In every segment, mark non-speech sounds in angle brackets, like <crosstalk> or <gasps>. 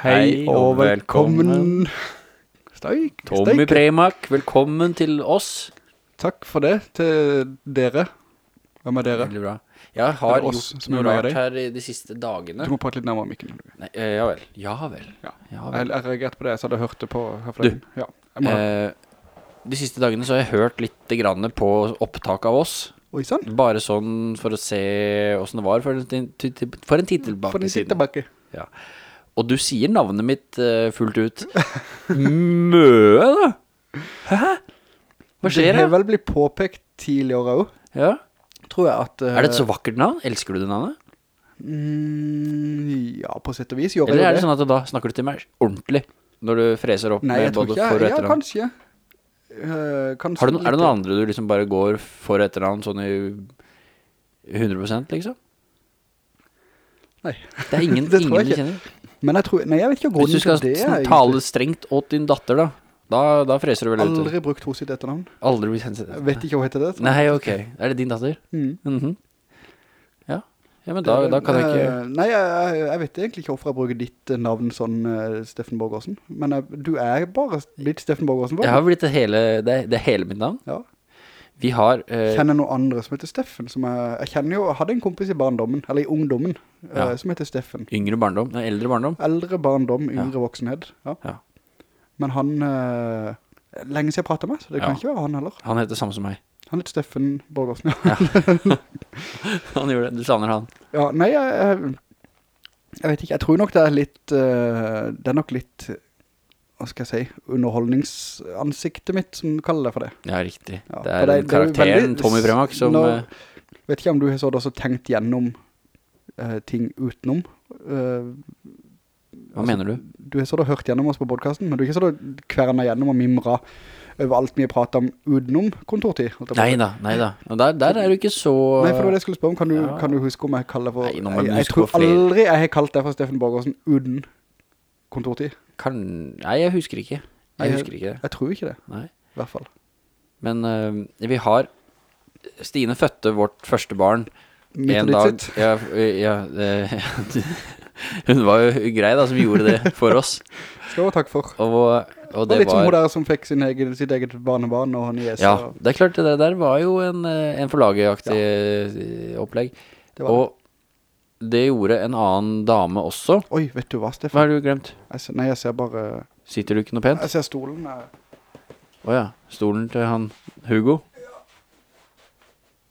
Hei og velkommen. Steik, Tommy steik. Premak, velkommen til oss. Takk for det til dere. Hvem er dere? Veldig bra. Jeg har oss, gjort noe rart her de siste dagene. Du må prate litt nærmere mikken. Nei, eh, ja vel. Ja vel. Ja. Ja Jeg, vel. jeg reagerte på det, så hadde jeg hørt det på her forleden. Ja, jeg. Eh, de siste dagene så har jeg hørt litt grann på opptak av oss. Oi, sånn. Bare sånn for å se hvordan det var for en, tid- tilbake for en tid tilbake. Ja. Og du sier navnet mitt uh, fullt ut. Møe da? Hæ? Hva skjer Det Det har vel blitt påpekt tidligere også, Ja. tror jeg at... uh, Er det et så vakkert navn? Elsker du det navnet? Mm, ja, på sett og vis gjør jeg Eller er det sånn at da snakker du til meg ordentlig Når du freser opp Nei, jeg tror ikke. Jeg, Ja, kanskje. Uh, kanskje Har du, Er det noen andre du liksom bare går for etter etternavn Sånn i 100% liksom? Nei. Det er ingen, <laughs> Det ingen du kjenner Men jeg tror... Nei, jeg vet ikke Hvis du grunnen skal til det. sn- egentlig. tale strengt åt din datter da Da, da freser du vel ut Aldri brukt hos sitt etternavn. Aldri brukt hendt Jeg vet ikke hva heter det. Nei, ok Er det din datter? Mm. -hmm. Ja Ja, men da, da kan jeg ikke Eh, Nei, jeg, jeg, vet egentlig ikke hvorfor jeg bruker ditt eh, navn sånn, uh, Steffen Borgårdsen. Men jeg, du er bare blitt Steffen Borgårdsen. Jeg har blitt det hele Det, det hele mitt navn Ja. Vi har eh, Kjenner noen andre som heter Steffen. Som jeg, jeg kjenner jo, jeg hadde en kompis i barndommen, eller i ungdommen, eh, som heter Steffen. Yngre barndom Nei, eldre barndom Eldre barndom, yngre voksenhed. Ja. Ja. Men han, eh, lenge siden jeg pratet med, så det kan ikke være han heller. Han heter samme som meg Han heter Steffen Borgårdsen, ja. <laughs> Han gjør det Du savner han Ja, nei, jeg, jeg, jeg vet ikke, jeg tror nok det er litt, eh, det er nok litt, hva skal jeg si, underholdningsansiktet mitt som kaller det for det. Ja, riktig Ja, Det er det- det er karakteren veldig- Tommy Premak som Nå- eh, Vet ikke om du har så også tenkt gjennom uh, ting utenom. Uh, Hva mener du? du har så da hørt gjennom oss på podcasten, men du har ikke så da kvernet gjennom og mimra over alt vi har pratet om utenom kontortid. Neida, jeg på å Nei si. da, nei da Og der, der er du ikke så Nei, for det var det jeg skulle spørre om. Kan du, Ja. kan du huske om jeg kaller for... Nei, nå jeg, du jeg tror aldri jeg har kalt deg for Steffen Borgårdsen uten kontortid. Kan, Nei, jeg husker ikke Jeg husker ikke det Jeg tror ikke det, Nei i hvert fall. Men uh, vi har Stine fødte vårt første barn Midt En og dag ja, ja, det, <laughs> Hun var jo grei da Som gjorde det for oss Skal og takk for. Og, og Det det var litt som hun der som fikk sin egen, sitt eget barnebarn og han i Ja, det er klart det der var jo en, eh, en forlageaktig ja. opplegg Det var det. Og det gjorde en annen dame også Oi, vet du hva, Hva har du glemt? Jeg ser, nei, jeg ser bare... Sitter du ikke noe pent? Jeg ser stolen. Åja, Åja, stolen til han Hugo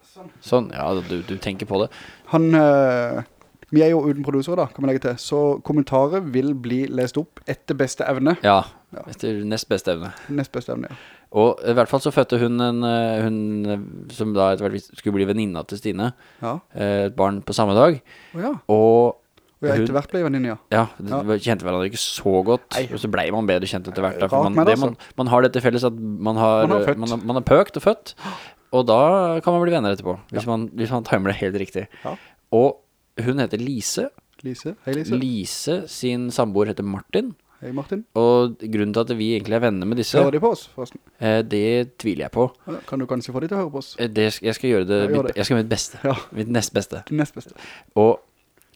Sånn. Sånn, ja, du, du tenker på det Han, Øh, vi er jo uten produsere da, kan vi legge til. Så kommentarer vil bli lest opp etter beste evne. Ja, Ja. etter nest beste evne Nest beste evne, ja. Og i hvert fall så fødte hun en eh, Hun eh, som da etter hvert skulle bli venninna til Stine Ja, eh, Et barn på samme dag Oh, ja. Og Og jeg etter hvert ble venninne, ja. ja, Ja. kjente hverandre ikke så godt Nei. Og så ble man bedre kjent etter hvert man, det, det, man, man har det til felles at man har, Man har man, man har pøkt og født <gasps> Og da kan man bli venner etterpå Hvis, man, hvis man timer det helt riktig Ja. Og hun heter Lise Lise. Hei, Lise. Lise sin samboer heter Martin Hei, Martin. Og grunnen til at vi egentlig er venner med disse Hører de på oss, forresten? eh, Det tviler jeg på Kan du kanskje få de til å høre på oss? Eh, det, Jeg skal gjøre det, jeg mitt, det. Jeg skal gjøre mitt beste Ja. Mitt nest beste Nest beste. Og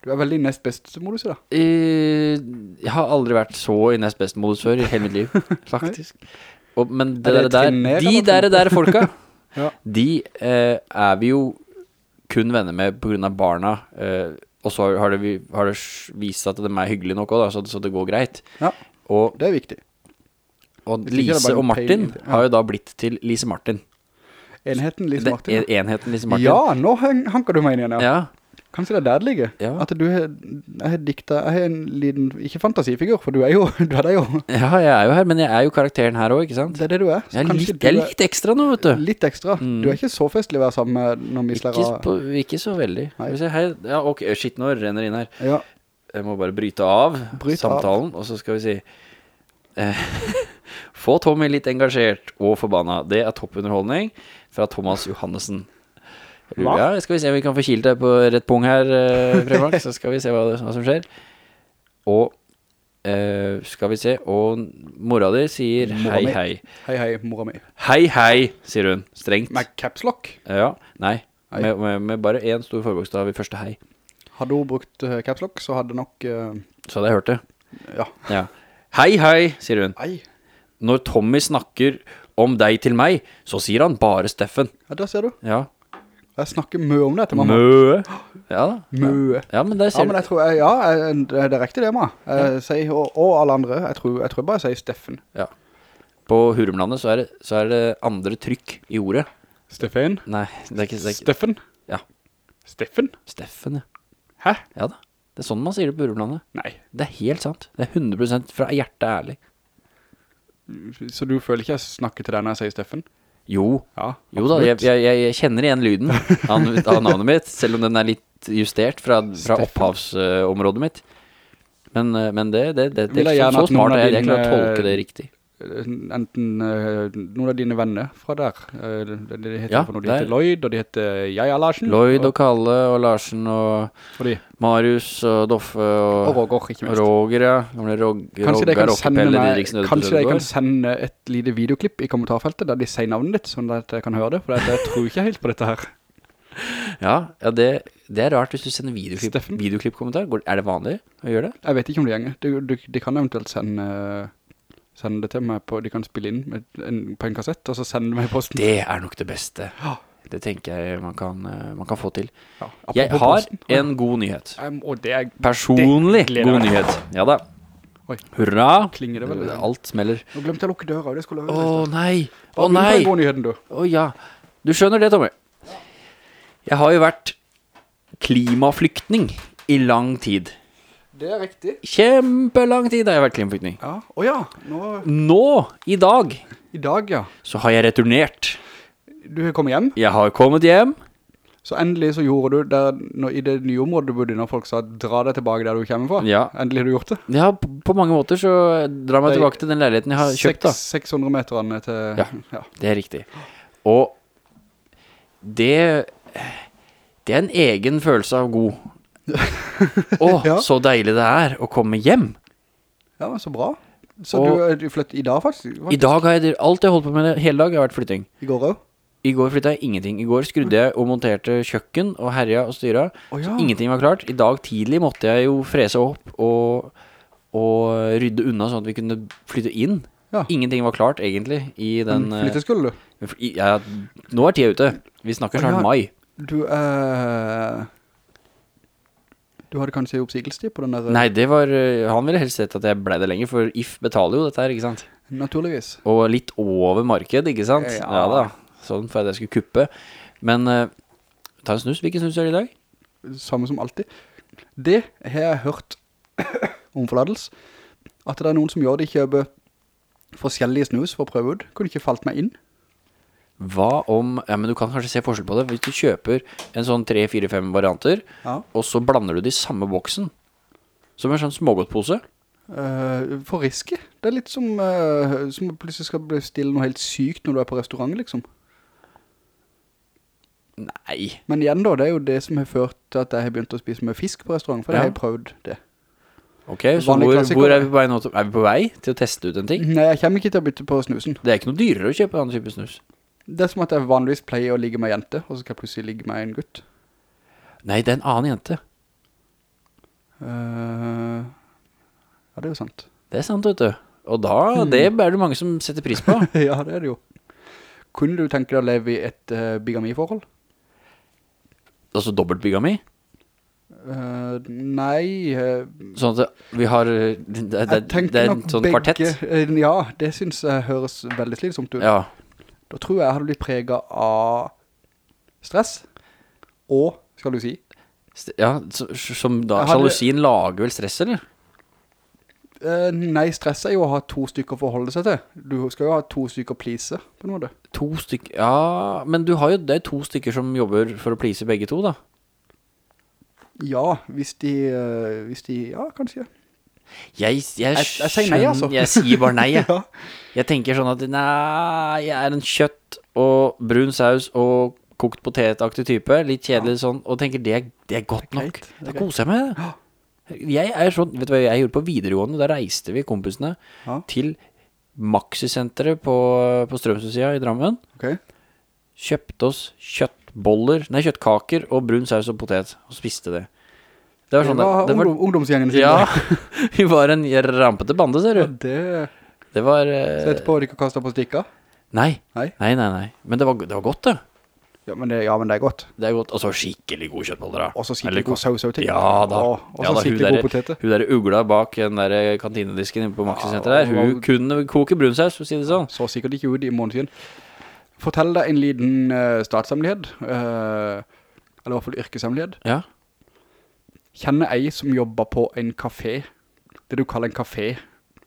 Du er veldig nest best modus i da. eh, Jeg har aldri vært så i nest best modus før I hele mitt liv <laughs> Faktisk og, Men det, det der, der De der, der folka <laughs> Ja. De eh, er vi jo kun venner med på grunn av barna eh, Og så har det, har det vist at de er hyggelige nok også, da, så, så det går greit Ja, Og, det er viktig. og det Lise og Martin ja. har jo da blitt til Lise Martin Enheten Lise Martin. Det, enheten Lise Martin Ja, nå hanker du meg inn igjen, ja. Ja, Kanskje det er der det ligger? Ja. At du har, jeg har dikta, jeg har en liten, ikke fantasifigur, for du er jo, <laughs> du er der jo. ja, jeg er jo her Men jeg er jo karakteren her også, ikke sant? Det er det du er. Jeg er litt, jeg er litt ekstra nå, vet du Litt ekstra. Du er ikke så festlig å være sammen med noen mislærer. ikke, av. på, ikke så veldig se, hei Ja, ok, shit, nå renner inn her Ja, Jeg må bare bryte av Bryt av. samtalen Og så skal vi si eh, <laughs> Få Tommy litt engasjert og forbanna Det er toppunderholdning Fra Thomas Johannesen Hva? Ja, skal vi se om vi kan få kilt deg på rett pung her eh, Fremark, Så skal vi se hva, det, hva som skjer Og uh, Skal vi se Og mora di sier Mora hei mi. hei hei hei, mora mi. Hei hei, sier hun Strengt Med caps lock. Ja, nei med, med, med bare en stor forbokstav i første hei Hadde hun brukt uh, caps lock, så hadde nok... Uh... Så hadde jeg hørt det Ja. Ja. Hei, hei, sier hun. Hei. Når Tommy snakker om deg til meg, så sier han bare Steffen. Ja, der ser du. Ja. Jeg snakker mø om det til mamma. Mø. Ja da. Mø. Ja, men der Ja, men jeg tror, jeg, ja, jeg, det er riktig det, mamma. Jeg sier, og, og alle andre, jeg tror, jeg tror bare jeg sier Steffen. Ja. På Hurumlandet så er, det, så er det andre trykk i ordet. Steffen? Nei, det er ikke, det er ikke Steffen? Ja. Steffen? Steffen, ja. Hæ? Ja da. Det er sånn man sier det på Hurumlandet. Nei. Det er helt sant. Det er 100% fra hjertet ærlig. Så du føler ikke jeg snakker til deg når jeg sier Steffen? Jo. Ja, Jo da, jeg, jeg, jeg, kjenner igjen lyden av, av navnet mitt, selv om den er litt justert fra, fra opphavsområdet mitt. Men, eh, men det, det, det, det, er så, smart jeg, jeg klarer å tolke det riktig. Enten eh, noen av dine venner fra der. eh, de, de heter, Ja, noe, de heter Lloyd, og de heter Jaja Larsen. Lloyd og og, Kalle og Larsen og og. Marius og Doffe Og og, Roger, ikke minst. Roger, ja. Gamle Roger, Kanskje de kan sende meg, Didriksen kanskje de kan sende et lite videoklipp i kommentarfeltet der de sier navnet ditt, sånn at jeg kan høre det, for jeg, tror ikke helt på dette her. <laughs> Ja, ja det, det er rart hvis du sender videoklipp, videoklipp-kommentar. Er det vanlig å gjøre det? Jeg vet ikke om det gjenger. De, de, de kan eventuelt sende, sende det til meg på, de kan spille inn med en, på en kassett, og så sende det meg i posten. Det er nok det beste. Ja. Det tenker jeg man kan, eh, man kan få til. Ja, Jeg har posten. en god nyhet. Um, er, Personlig god nyhet. Ja da. Oi. Hurra. Klinger det vel? Alt smeller. nå glemte jeg å lukke døra, det skulle jeg Å nei. Å Hva er nei. den nyheten, du? Å ja. Du skjønner det, Tommy. Jeg har jo vært klimaflyktning i lang tid. Det er riktig. Kjempelang tid har jeg vært klimaflyktning. Ja, å ja, nå, Nå, i dag, i dag, ja. så har jeg returnert. Du har kommet hjem, Jeg har kommet hjem. så endelig så gjorde du der, når, i det nye området du bodde når folk sa, dra deg tilbake der du kommer fra. Ja. Endelig har du gjort det. Ja, på på mange måter så drar meg er tilbake til den leiligheten jeg har kjøpt da. Seks- 600 meterne til... Ja. ja. Det er riktig. Og det Det er en egen følelse av god. Å, Ja. så deilig det er å komme hjem. Ja, men så bra. Så Og- du, du flyttet i dag faktisk? I dag har jeg alt jeg holdt på med hele dag har vært flytting. I går også? I går flyttet jeg ingenting. I går skrudde jeg og monterte kjøkken og herja og styra. Oh, ja. Så ingenting var klart. I dag tidlig måtte jeg jo frese opp og, og rydde unna sånn at vi kunne flytte inn. Ja. Ingenting var klart egentlig i den Men flyttet skulle du? i- Ja, nå er tida ute. Vi snakker snart ja. mai. Du, eh... Du hadde kanskje oppsigelsestid på den der... Nei, det var eh, Han ville helst sett at jeg ble det lenger, for If betaler jo dette her, ikke sant? Naturligvis. Og litt over marked, ikke sant? Ja. Ja, da. Sånn for at jeg skulle kuppe. Men uh, ta en snus. Hvilken snus er det i dag? Samme som alltid. Det har jeg hørt <coughs> om forladelse. At det er noen som gjør det, kjøper forskjellige snus for å prøve ut. Kunne ikke falt meg inn. Hva om Ja, men du kan kanskje se forskjell på det. Hvis du kjøper en sånn 3-4-5 varianter, Ja. og så blander du det i samme boksen, som en sånn smågodtpose Eh, for risky. Det er litt som, eh, som plutselig skal bestille noe helt sykt når du er på restaurant, liksom. Nei. Men igjen da, det er jo det som har ført til at jeg har begynt å spise med fisk på restaurant, for Ja. jeg har prøvd det. Ok, så Vanlig hvor, klassiker. hvor er vi på vei nå? til- Er vi på vei til å teste ut en ting? Nei, jeg kommer ikke til å bytte på snusen. Det er ikke noe dyrere å kjøpe annen type snus. Det er som at jeg vanligvis pleier å ligge med en jente, og så skal jeg plutselig ligge med en gutt. Nei, det er en annen jente. Eh, ja, det er jo sant. Det er sant, vet du. Og da, det er det mange som setter pris på. <laughs> ja, det er det jo. Kunne du tenke deg å leve i et uh, bigamiforhold? Altså dobbeltbygami. Eh, nei, eh, Sånn at vi har Det, det, det, tenker er en nok sånn begge, kvartett. eh, ja, det synes jeg høres veldig slitsomt ut. Ja. Da tror jeg jeg hadde blitt preget av stress, og, skal du si, Ja, som da Sjalusien lager vel stress, eller? Uh, nei, stress er jo å ha to stykker å holde seg til. Du skal jo ha to stykker please, på en måte. To stykker Ja, men du har jo Det er to stykker som jobber for å please begge to, da. Ja, hvis de, uh, hvis de, ja, kanskje. Jeg, jeg, Jeg- jeg sier nei, altså. Jeg sier bare nei, <laughs> jeg. Jeg tenker sånn at Nei, jeg er en kjøtt og brun saus og kokt potetaktig type. Litt kjedelig sånn. Og tenker det er, det er godt nok. Da koser jeg meg. Jeg er sånn Vet du hva jeg gjorde på videregående? Da reiste vi kompisene til Maxi-senteret på, på Strømsøsida i Drammen. Okay. Kjøpte oss kjøttboller Nei, kjøttkaker og brun saus og potet. Og spiste det. Det var sånn det var, det, var, ungdom, ungdomsgjengen sin. Ja, <laughs> vi var en rampete bande, ser du. Ja, det... Det var Så eh, etterpå du ikke kastet på stikka. Nei, Nei. nei, nei, nei. Men det var, det var godt, det. Ja, men det, ja, men det er godt. Det er godt. Og så skikkelig god kjøttboller, da. Og så Eller skikkelig god saus og ting. Ja da. Og, så Ja så skikkelig god poteter. Hun der ugla bak den der kantinedisken inne på Maxi-senteret Ja, der, hun var... kunne koke brunsaus, for å si det sånn. Så sikkert ikke ut i måneden. Fortell deg en liten uh, statshemmelighet. Uh, eller i hvert fall yrkeshemmelighet. Ja. Kjenner ei som jobber på en kafé. Det du kaller en kafé.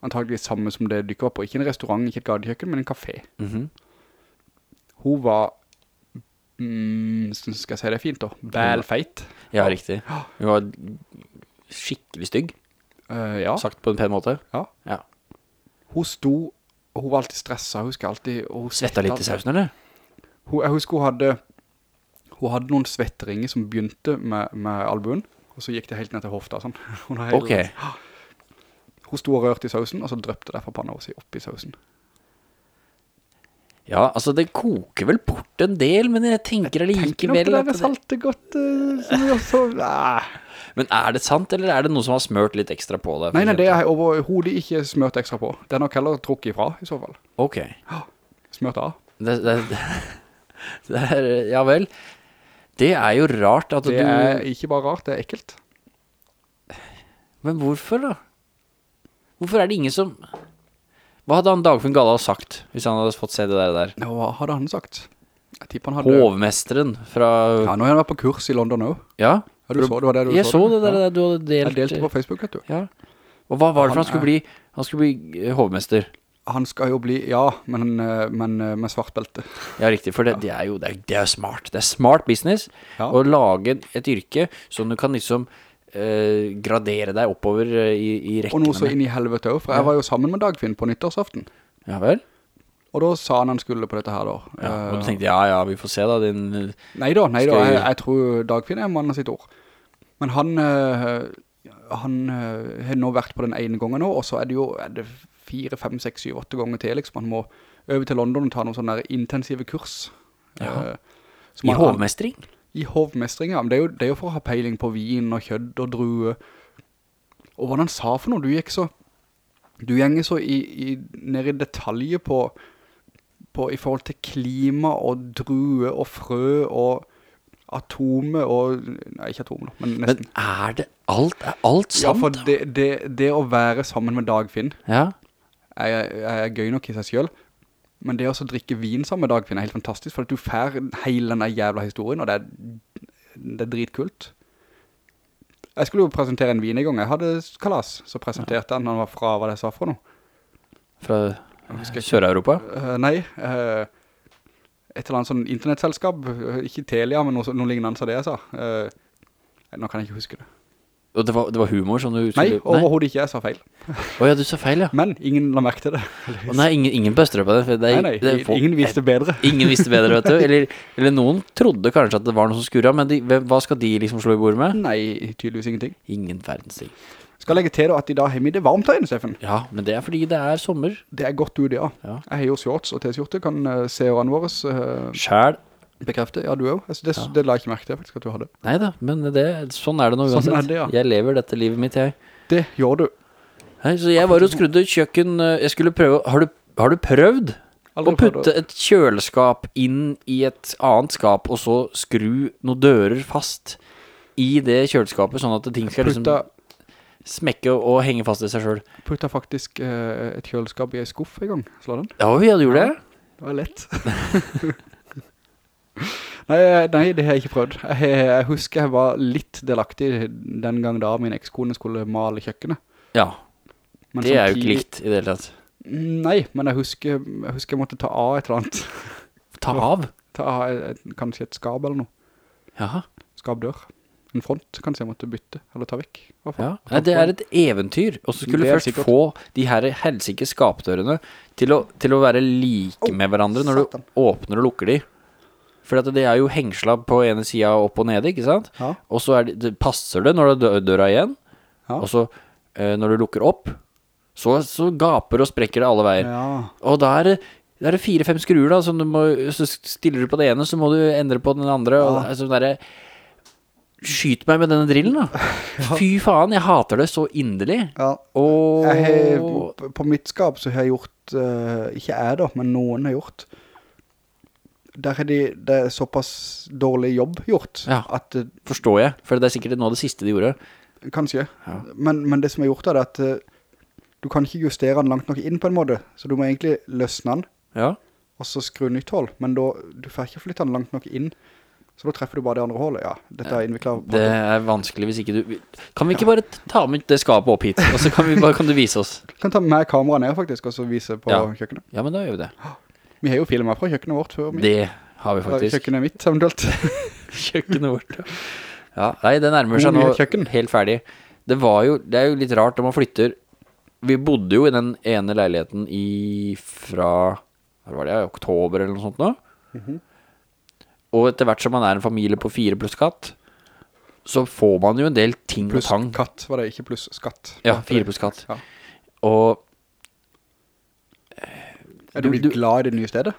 Antageligvis samme som det dykker var på. Ikke en restaurant, ikke et gadekjøkken, men en kafé. Mhm. Hun var, mm, skal jeg si det fint da, bælfeit. Ja, riktig. Hun var skikkelig stygg, Uh, ja, sagt på en pen måte. ja. Ja. Hun sto, hun var alltid stresset. Hun husker alltid, hun Svetta litt i sausen, eller? Hun, jeg husker hun hadde, hun hadde noen svetteringer som begynte med, med albuen, og så gikk det helt ned til hofta. Sånn. <laughs> Hun, har hele- Ok. <gasps> hun sto og rørte i sausen, og så drøpte det fra panna si opp i sausen. Ja, altså det koker vel bort en del, men jeg tenker Tenker nok allikevel det er der det... salte godt, uh, også... Nei, <laughs> Men er det sant, eller er det noe som har smørt litt ekstra på det? nei, nei, det er overhodet ikke smørt ekstra på. Det er nok heller trukket ifra, i så fall. Ok. <gasps> Smørt av. Det, det, <laughs> det er, ja vel. Det er jo rart at Det du... er ikke bare rart, det er ekkelt. Men hvorfor da? Hvorfor er det ingen som... Hva hadde han Dagfinn Galla sagt, hvis han hadde fått se det der der? Ja, hva hadde han sagt? Jeg tipper han hadde... Hovmesteren fra... Ja, nå har han vært på kurs i London også. Ja, Ja, du så, det var det du jeg så det der, Ja. du hadde delt... Jeg delte på Facebook, vet du. Ja. Og hva var det for han Han skulle bli? Han skulle bli eh, hovmester. Han skal jo bli, ja, men, eh, men eh, med svart belte. Ja, riktig, for det, det er jo det er, det er smart. Det er smart business Ja. å lage et yrke som du kan liksom eh, gradere deg oppover i, i, rekken. Og noe så inn i helvete også, for Ja. jeg var jo sammen med Dagfinn på nyttårsaften. Ja vel? Og da sa han han skulle på dette her da. Ja, og du Eh, tenkte, ja, ja, vi får se da, din... Nei da, nei da, jeg, jeg- tror Dagfinn er mannen sitt ord. Men han, eh, han eh, har nå vært på den ene gangen nå, og så er det jo er det fire, fem, seks, syv, åtte ganger til, liksom. Han må øve til London og ta noen sånne intensive kurs. Ja. Eh, I han- hovmestring? I hovmestring, ja. Men det er, jo, det er jo for å ha peiling på vin og kjødd og drue. Og hva han sa for noe, du gikk så, du gjenger så i, i, ned i detaljer på, på i forhold til klima og drue og frø og Atome og, nei ikke atomer, men Men er det alt? Er alt ja, for det, det, det å være sammen med Dagfinn Ja. Er, er gøy nok i seg selv. Men det å drikke vin sammen dag, finner jeg helt fantastisk, for at du fær hele denne jævla historien, og det er, det er dritkult. Jeg skulle jo presentere en vin i gang. Jeg hadde kalas, så presenterte han, han var fra hva det sa for noe. Fra. Sør-Europa? Uh, nei, uh, et eller annet sånn internettselskap, eh, ikke Telia, men noe, noe lignende som det jeg sa. Uh, nå kan jeg ikke huske det. Og det var, det var humor som du Nei, overhovedet ikke, jeg sa feil. Åja, du sa feil, ja. Men ingen la merke til det. Oh, nei, ingen, ingen bøster på det. Det, Nei, nei, det folk- ingen visste bedre. <laughs> Ingen visste bedre, vet du. Eller, eller noen trodde kanskje at det var noe som skurra, men de, hva skal de liksom slå i bord med? Nei, tydeligvis ingenting. Ingen verdens ting. Skal legge til at i dag har vi det varmt her inne, Steffen. Ja, men det er fordi det er sommer. Det er godt ut, ja. Ja. Jeg har jo shorts og t-skjorte, kan se årene våre uh, Sjæl. Bekrefte. Ja, du også. Altså, det, Ja. det la jeg ikke merke til faktisk at du hadde. Neida, men det, sånn er det nå Sånn uansett. er det, ja. Jeg lever dette livet mitt, jeg. Det gjør du. Nei, så jeg var og skrudde kjøkken eh, Jeg skulle prøve Har du, har du prøvd Aldri å putte et kjøleskap inn i et annet skap, og så skru noen dører fast i det kjøleskapet, sånn at ting skal liksom smekke og henge fast i seg selv. putta faktisk eh, et kjøleskap i en skuff i gang. Slå den. Ja, vi hadde gjort det? Det var lett. <laughs> <laughs> nei, eh, nei, det har jeg ikke prøvd. Jeg, jeg husker jeg var litt delaktig den gang da min ekskone skulle male kjøkkenet. Ja. Men Det er jo ikke samtidig- likt i det hele tatt. Nei, men jeg husker, jeg husker jeg måtte ta av et eller annet. <laughs> Ta av. Ta av et, kanskje et skab eller noe. Jaha. Skabdør. En front kanskje jeg måtte bytte, eller ta vekk. Ja. Nei, det er et eventyr. Og så skulle du først sikkert. få de her helsike skapdørene til å, til å være like med hverandre når du åpner og lukker de. For det er jo hengsla på ene sida opp og nede, ikke sant? Ja. Og så er det, det passer det når du dø- døra igjen. Ja. Og så eh, når du lukker opp, så, så gaper og sprekker det alle veier. Ja. Og da er det, er fire-fem skruer da, som du må, så stiller du på det ene, så må du endre på den andre. Og Ja. det er sånn Skyt meg med denne drillen da <laughs> Fy faen, jeg hater det så inderlig Ja, Og har, på- på mitt skap så har jeg gjort, uh, ikke jeg da, men noen har gjort. Der er de, det er såpass dårlig jobb gjort, Ja. at eh, Forstår jeg For det er sikkert noe av det siste de gjorde Kanskje. Ja. Men, men det som er gjort er at eh, du kan ikke justere den langt nok inn på en måte. Så du må egentlig løsne den, Ja og så skru nytt hold. Men da, du får ikke flytte den langt nok inn. Så da treffer du bare det andre hålet, Ja, dette er innviklet. Det er vanskelig hvis ikke du Kan vi ikke bare ta med det skapet opp hit Og så kan, vi bare, kan du vise oss Du kan ta med kameraet ned faktisk, og så vise på Ja. kjøkkenet. Ja, men da gjør vi det Vi har jo filmet fra kjøkkenet vårt før. Det har vi faktisk Kjøkkenet mitt, eventuelt. <laughs> Kjøkkenet vårt, ja. ja. Nei, det nærmer seg nå kjøkken. helt ferdig. Det var jo, det er jo litt rart når man flytter. Vi bodde jo i den ene leiligheten i fra, hva var det, oktober eller noe sånt nå. Mhm. Og etter hvert som man er en familie på fire pluss katt, så får man jo en del ting Pluss og tang. Pluss katt var det, ikke pluss skatt. Ja, fire pluss katt. Ja. Og Er du Du- blitt du- glad i det nye stedet?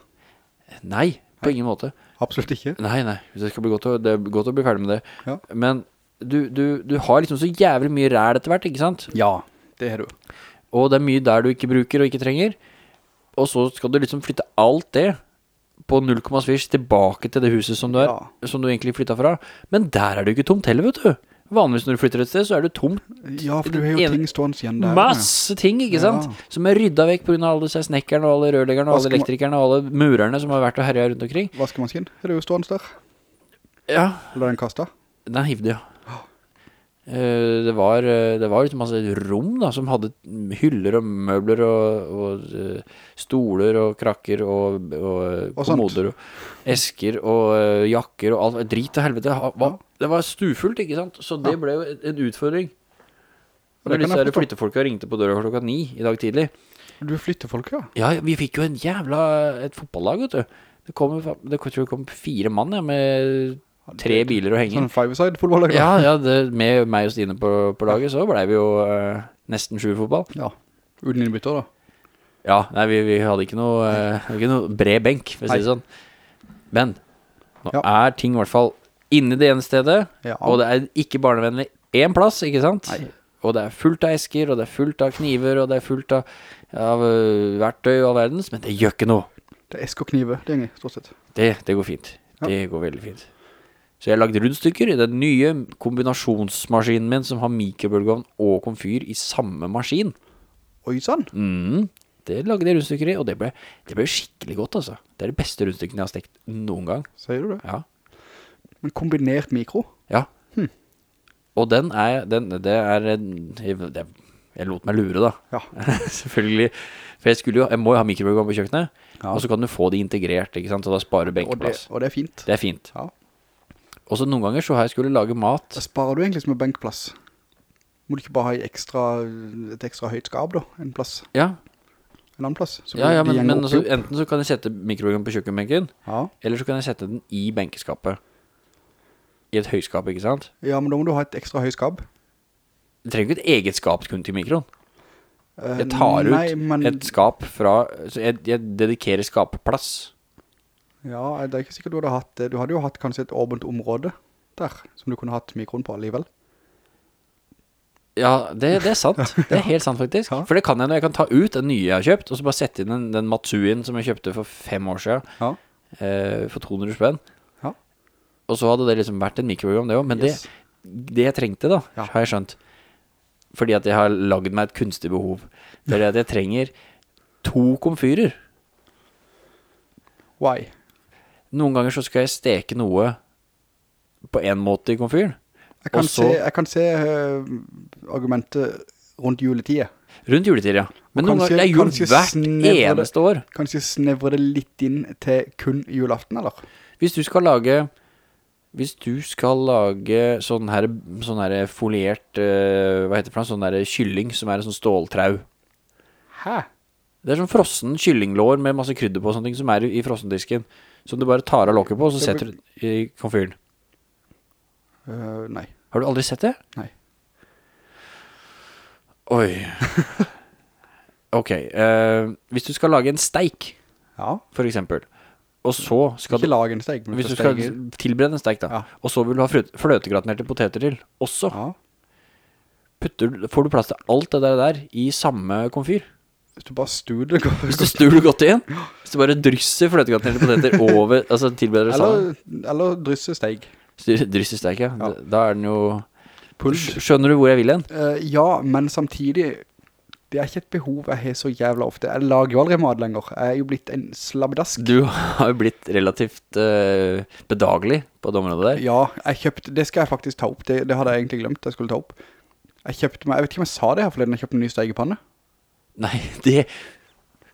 nei, på ingen måte. Absolutt ikke. Nei, nei, det skal bli godt å, det er godt å bli ferdig med det. Ja. Men du, du, du har liksom så jævlig mye ræl etter hvert, ikke sant? Ja, det har du. Og det er mye der du ikke bruker og ikke trenger. Og så skal du liksom flytte alt det på 0,5 tilbake til det huset som du, er, Ja. som du egentlig flytta fra. Men der er det jo ikke tomt heller, vet du. Vanligvis når du flytter et sted, så er det tomt. Ja, for du har jo En- ting stående igjen der. Masse ting, ikke sant? Ja. Som er rydda vekk på grunn av alle snekkerne og alle rørleggerne og alle elektrikerne og alle murerne som har vært og herja rundt omkring. Vaskemaskinen, er det jo stående der. Ja, Eller den kastet. Den hivde, ja. Eh, det var, eh, det var liksom masse rom da, som hadde hyller og møbler og, og eh, stoler og krakker og, og, Og kommoder og esker og jakker og alt. Drit til helvete. Det var stufullt, ikke sant? Så det ble jo en- utfordring. Når disse flyttefolka ringte på døra klokka ni i dag tidlig. Du flytter folk, ja. Ja, vi fikk jo en jævla et fotballag, vet du. Det kom, det, jeg tror det kom fire mann, ja, med tre biler å henge. Sånn five-side-fotballag. Ja, ja det, med meg og Stine på, på laget så ble vi jo uh, nesten sju fotball. Ja. Uten innbytter, da. Ja, nei, vi, vi hadde ikke noe, uh, ikke noe bred benk, for å si det sånn. Men nå Ja. er ting i hvert fall inne det ene stedet, Ja. og det er ikke barnevennlig én plass, ikke sant? Nei. Og det er fullt av esker, og det er fullt av kniver, og det er fullt av, av uh, verktøy og all verdens, men det gjør ikke noe. Det er esk og knive, det gjenger, stort sett. Det, det går fint. Ja. Det går veldig fint. Så jeg har lagd rundstykker i den nye kombinasjonsmaskinen min som har mikrobølgeovn og komfyr i samme maskin. Oi, sann. Mm. Det lagde jeg rundstykker i, og det ble, det ble skikkelig godt, altså. Det er det beste rundstykken jeg har stekt noen gang. Sier du det? Ja. Men kombinert mikro? Ja. Hm. Og den er, den, det er, det, jeg lot meg lure da. Ja. <laughs> Selvfølgelig. For jeg skulle jo, jeg må jo ha mikrobølgeovn på kjøkkenet, Ja. og så kan du få det integrert, ikke sant? Så da sparer Og det, benkeplass. og det er fint. Det er fint. Ja. Og så noen ganger så har jeg skulle lage mat. Da sparer du egentlig som en benkplass. Må du ikke bare ha ekstra, et ekstra høyt skap da, en plass, Ja, en annen plass? Så ja, ja men, men altså, enten så kan jeg sette mikrobølgeovnen på kjøkkenbenken, ja. eller så kan jeg sette den i benkeskapet. I et høyskap, ikke sant? ja, men da må du ha et ekstra høyskap. Du trenger ikke et eget skap kun til mikroen. Eh, Jeg tar ut nei, men, et skap fra, så jeg, jeg dedikerer skapplass. Ja, det er ikke sikkert du hadde hatt det. Du hadde jo hatt kanskje et åpent område der, som du kunne hatt mikroen på alligevel. Ja, det, det er sant. Det er helt sant faktisk. <laughs> Ja. For det kan jeg når jeg kan ta ut den nye jeg har kjøpt, og så bare sette inn den, den Matsuin som jeg kjøpte for fem år siden, Ja. eh, for 200 spenn. Ja. Og så hadde det liksom vært en mikrobølgeovn det også, men Yes. det, det jeg trengte da, har jeg skjønt. Fordi at jeg har lagd meg et kunstig behov. Det er at jeg trenger to komfyrer. Why? Noen ganger så skal jeg steke noe på en måte i komfyren. Jeg kan Også, se, jeg kan se uh, argumentet rundt juletid Rundt juletid, ja. Men Og noen kanskje- ganger, det er jul hvert det- eneste år. Kanskje snevre det litt inn til kun julaften, eller? Hvis du skal lage Hvis du skal lage sånn her, sånn her foliert uh, Hva heter det for noe? Sånn her kylling som er en sånn ståltrau. Hæ? Det er sånn frossen kyllinglår med masse krydder på og sånne ting som er i i frossendisken. Som du bare tar av lokket på, og så setter du i komfyren. Uh, nei. Har du aldri sett det? Nei. Oi. <laughs> Ok. uh, hvis du skal lage en steik, Ja. for eksempel, og så skal Ikke du, lage en steik, hvis du skal tilbrede tilberede en steik da, Ja. og så vil du ha fløte, fløtegratinerte poteter til, også, Ja, putter, får du plass til alt det der, der i samme komfyr. Hvis du bare studer godt. Hvis du stuer det godt igjen, hvis du bare drysser fløtegratinerte poteter <laughs> over, altså tilbedre salen Eller, eller drysser steik. drysser steik, ja. Ja. Da er den jo... Puls. Skjønner du hvor jeg vil hen? Uh, ja, men samtidig, det er ikke et behov jeg har så jævla ofte. Jeg lager jo aldri mat lenger. Jeg er jo blitt en slabbedask. Du <laughs> har jo blitt relativt uh, bedagelig på det området der. Ja, jeg kjøpte, det skal jeg faktisk ta opp. Det, det hadde jeg egentlig glemt jeg skulle ta opp. Jeg kjøpte meg, jeg vet ikke om jeg sa det her forleden, jeg kjøpte en ny stegepanne. Nei, <laughs> det...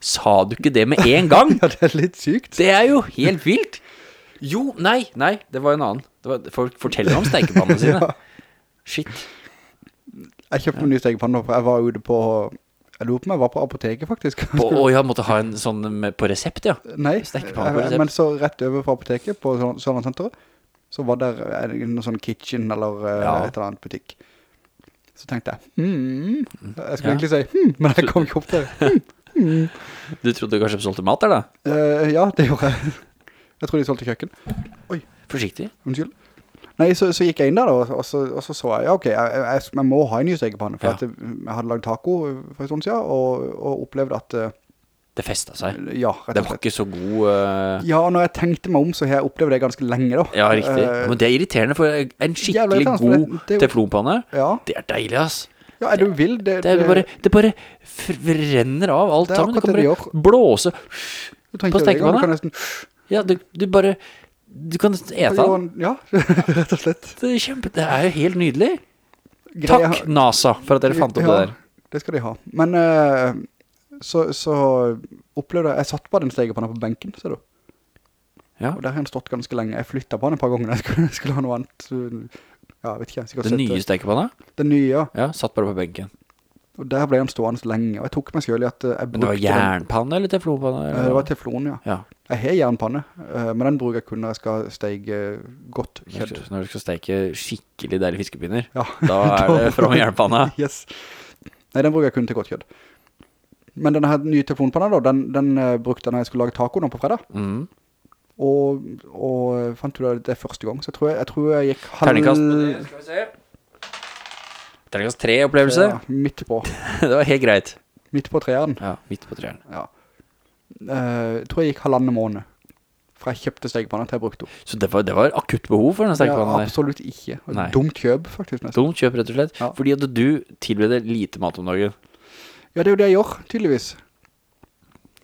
Sa du ikke det med en gang? <laughs> Ja, det er litt sykt. Det er jo helt vilt. Jo, nei, nei, det var en annen. Det var, folk forteller om stekepannene sine. <laughs> Ja. Shit. Jeg kjøpte en ny stegepanne, for jeg var ute på, jeg lurer på om jeg var på apoteket faktisk. Å, jeg måtte ha en sånn med, på resept, ja. Nei, på eh, resept. men så rett over fra apoteket på Sør- Sørlandssenteret, så var der en noe sånn kitchen eller eh, Ja. et eller annet butikk. Så tenkte jeg, mm. jeg skulle Ja. egentlig si, hmm, men jeg kom ikke opp til det. <laughs> Hmm. Du trodde kanskje de solgte mat da? Eh, ja, det gjorde jeg. Jeg trodde de solgte kjøkken. Oi, Forsiktig. unnskyld. Nei, så, så gikk jeg inn der da, og, så, og så så jeg, ja ok, jeg, jeg, jeg må ha en ny stekepanne, for Ja. jeg, jeg hadde lagd taco for en stund siden, og, og opplevde at, eh, Det festet seg. ja, rett Det var ikke så god... Uh... Ja, når jeg tenkte meg om, så har jeg opplevd det ganske lenge da. Ja, riktig. Uh, Men det er irriterende, for en skikkelig irriterende, god det- det teflonpanne, ja, det er deilig, ass. ja, er du vill? Det, Det, det, bare, det bare renner av alt sammen. Det kan det det bare blåse. på ikke stekepanne? Du nesten, Ja, du, du bare... Du kan ete den. ja, <laughs> rett og slett. Det er, kjempe, det er jo helt nydelig. Greia- Takk, NASA, for at dere fant opp ja, det der. det skal de ha. Men eh, så, så opplevde jeg, jeg satt bare den stegepanna på benken, ser du. Ja, Og der har den stått ganske lenge. Jeg flyttet på den et par ganger. <laughs> Jeg skulle, skulle ha noe annet. Ja, vet ikke. sikkert Den nye stegepanna? Den nye, ja. Ja, satt bare på benken. Og der ble den stående lenge. Og jeg tok meg selv i at eh, jeg Men det var brukte den. jernpanne eller teflonpanne? Eh, eller? Det var teflon, ja. Ja, Jeg har jernpanne, eh, men den bruker jeg kun når jeg skal stege godt kjødd. når du skal steke skikkelig deilig fiskepinner, Ja. da er det <laughs> fra jernpanna. Yes. Nei, den bruker jeg kun til godt kjødd. Men denne nye telefonpanna da, den, den eh, brukte jeg når jeg skulle lage taco nå på fredag. Mm. Og, og fant du det, det første gang, så jeg tror jeg, jeg, tror jeg gikk halv... Terningkast skal vi se. Terningkast tre opplevelse. Ja, midt på. <laughs> det var helt greit. Midt på treeren. Ja, midt på treeren. Ja. Eh, jeg tror jeg gikk halvandet måned. Fra jeg kjøpte stekepanna til jeg brukte opp. Så det var, det var akutt behov for den Ja, absolutt ikke. Dumt kjøp, faktisk. Nesten. Dumt kjøp, rett og slett. Ja. Fordi at du tilbedde lite mat om dagen. Ja, det er jo det jeg gjør, tydeligvis.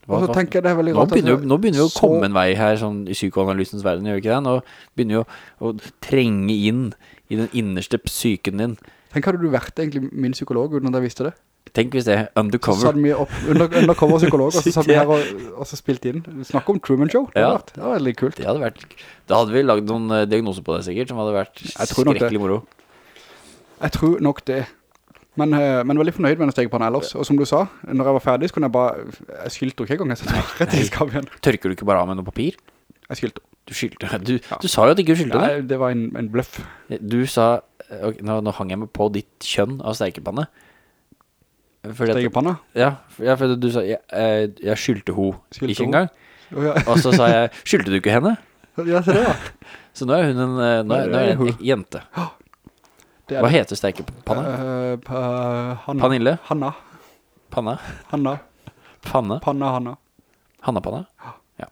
Og så tenker jeg det er veldig Nå rart. begynner, nå begynner vi å så- komme en vei her sånn i psykoanalysens verden, gjør ikke det? Nå begynner vi å, trenge inn i den innerste psyken din. Tenk hadde du vært egentlig min psykolog uten at jeg visste det. Tenk hvis det er Så undercover. satt vi opp, under, undercover psykolog, og så <laughs> satt vi her og, og så spilte inn. Snakk om Truman Show. Det, Ja. vært, det var veldig kult. Det hadde vært, da hadde vi lagd noen eh, diagnoser på det sikkert, som hadde vært skrekkelig moro. Jeg tror nok det. Men, eh, men veldig fornøyd med den stekepanna ellers. Og som du sa, når jeg var ferdig, så kunne jeg bare, jeg skyldte jo ikke engang, jeg satt rett i skap igjen. Tørker du ikke bare av med noe papir? Jeg skyldte. Du skyldte? du, du sa jo at ikke du skylte Nei, det var en, en bløff. Du sa, okay, nå, nå hang jeg meg på ditt kjønn av stekepanne. Fordi at, ja, for- ja, for du sa, jeg, jeg, skyldte ho, skyldte ikke engang. Oh, ja. Og så sa jeg, skyldte du ikke henne? ja, så det da. <laughs> Så nå er hun en, eh, nå er, nå er hun en jente. Det er Hva heter stekepanne? Uh, pa, Hanna. Panille? Hanna. Panna? Hanna. Panne? Panna, Hanna. Hanna-panna? Ja.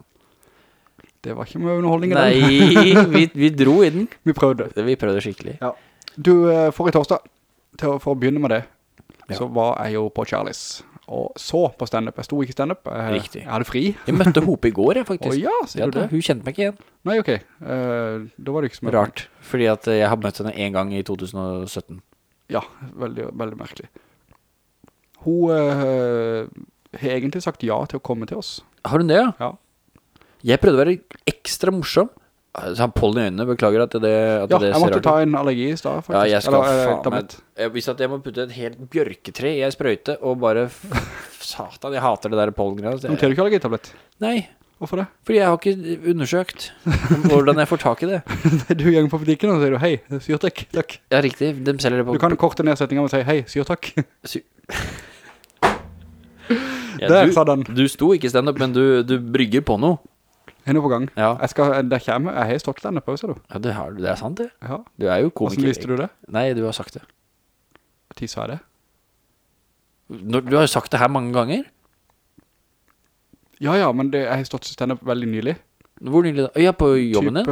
Det var ikke med underholdning i den. Nei, <laughs> vi, vi dro i den. Vi prøvde. Vi prøvde skikkelig. Ja. Du, eh, forrige torsdag, til å, for å begynne med det, Ja. så var jeg jo på Charlies, og så på stand-up. Jeg sto ikke i stand-up. Jeg, Riktig. Jeg hadde fri. Jeg møtte Hope i går, jeg, <laughs> Å faktisk. ja, sier Ja, du da, det? hun kjente meg ikke igjen. Nei, ok. Uh, da var det ikke så mye. Rart. Fordi at jeg har møtt henne en gang i 2017. Ja, veldig, veldig merkelig. Hun uh, har egentlig sagt ja til å komme til oss. Har hun det, ja? Ja. Jeg prøvde å være ekstra morsom. Så han pollen i øynene, beklager at det, at Ja, det jeg måtte ta en allergi i stad, faktisk. Ja, jeg skal Eller, eh, faen. Jeg visste at jeg må putte et helt bjørketre i en sprøyte Og bare <laughs> Satan, jeg hater det der pollengreiene så jeg- Noterer du ikke allergitablett? Nei, Hvorfor det? fordi jeg har ikke undersøkt Hvordan jeg får tak i det <laughs> Du gjenger på butikken og sier du, hei, syrtek, takk. Ja, riktig, de selger det på Du kan korte ned og si, hei, syrtak. <laughs> Sy- ja, Der du, sa den. du sto ikke stand-up, men du, du brygger på noe En på gang. Ja. Jeg skal, der kommer, jeg har stått denne på, du. Ja, det, har, det er sant det. Ja. Du er jo komiker. Hvordan visste du det? Nei, du har sagt det. Tid sa jeg det? Når, du har jo sagt det her mange ganger. Ja, ja, men det, jeg har stått stand-up veldig nylig. Hvor nylig da? Ja, på jobben din?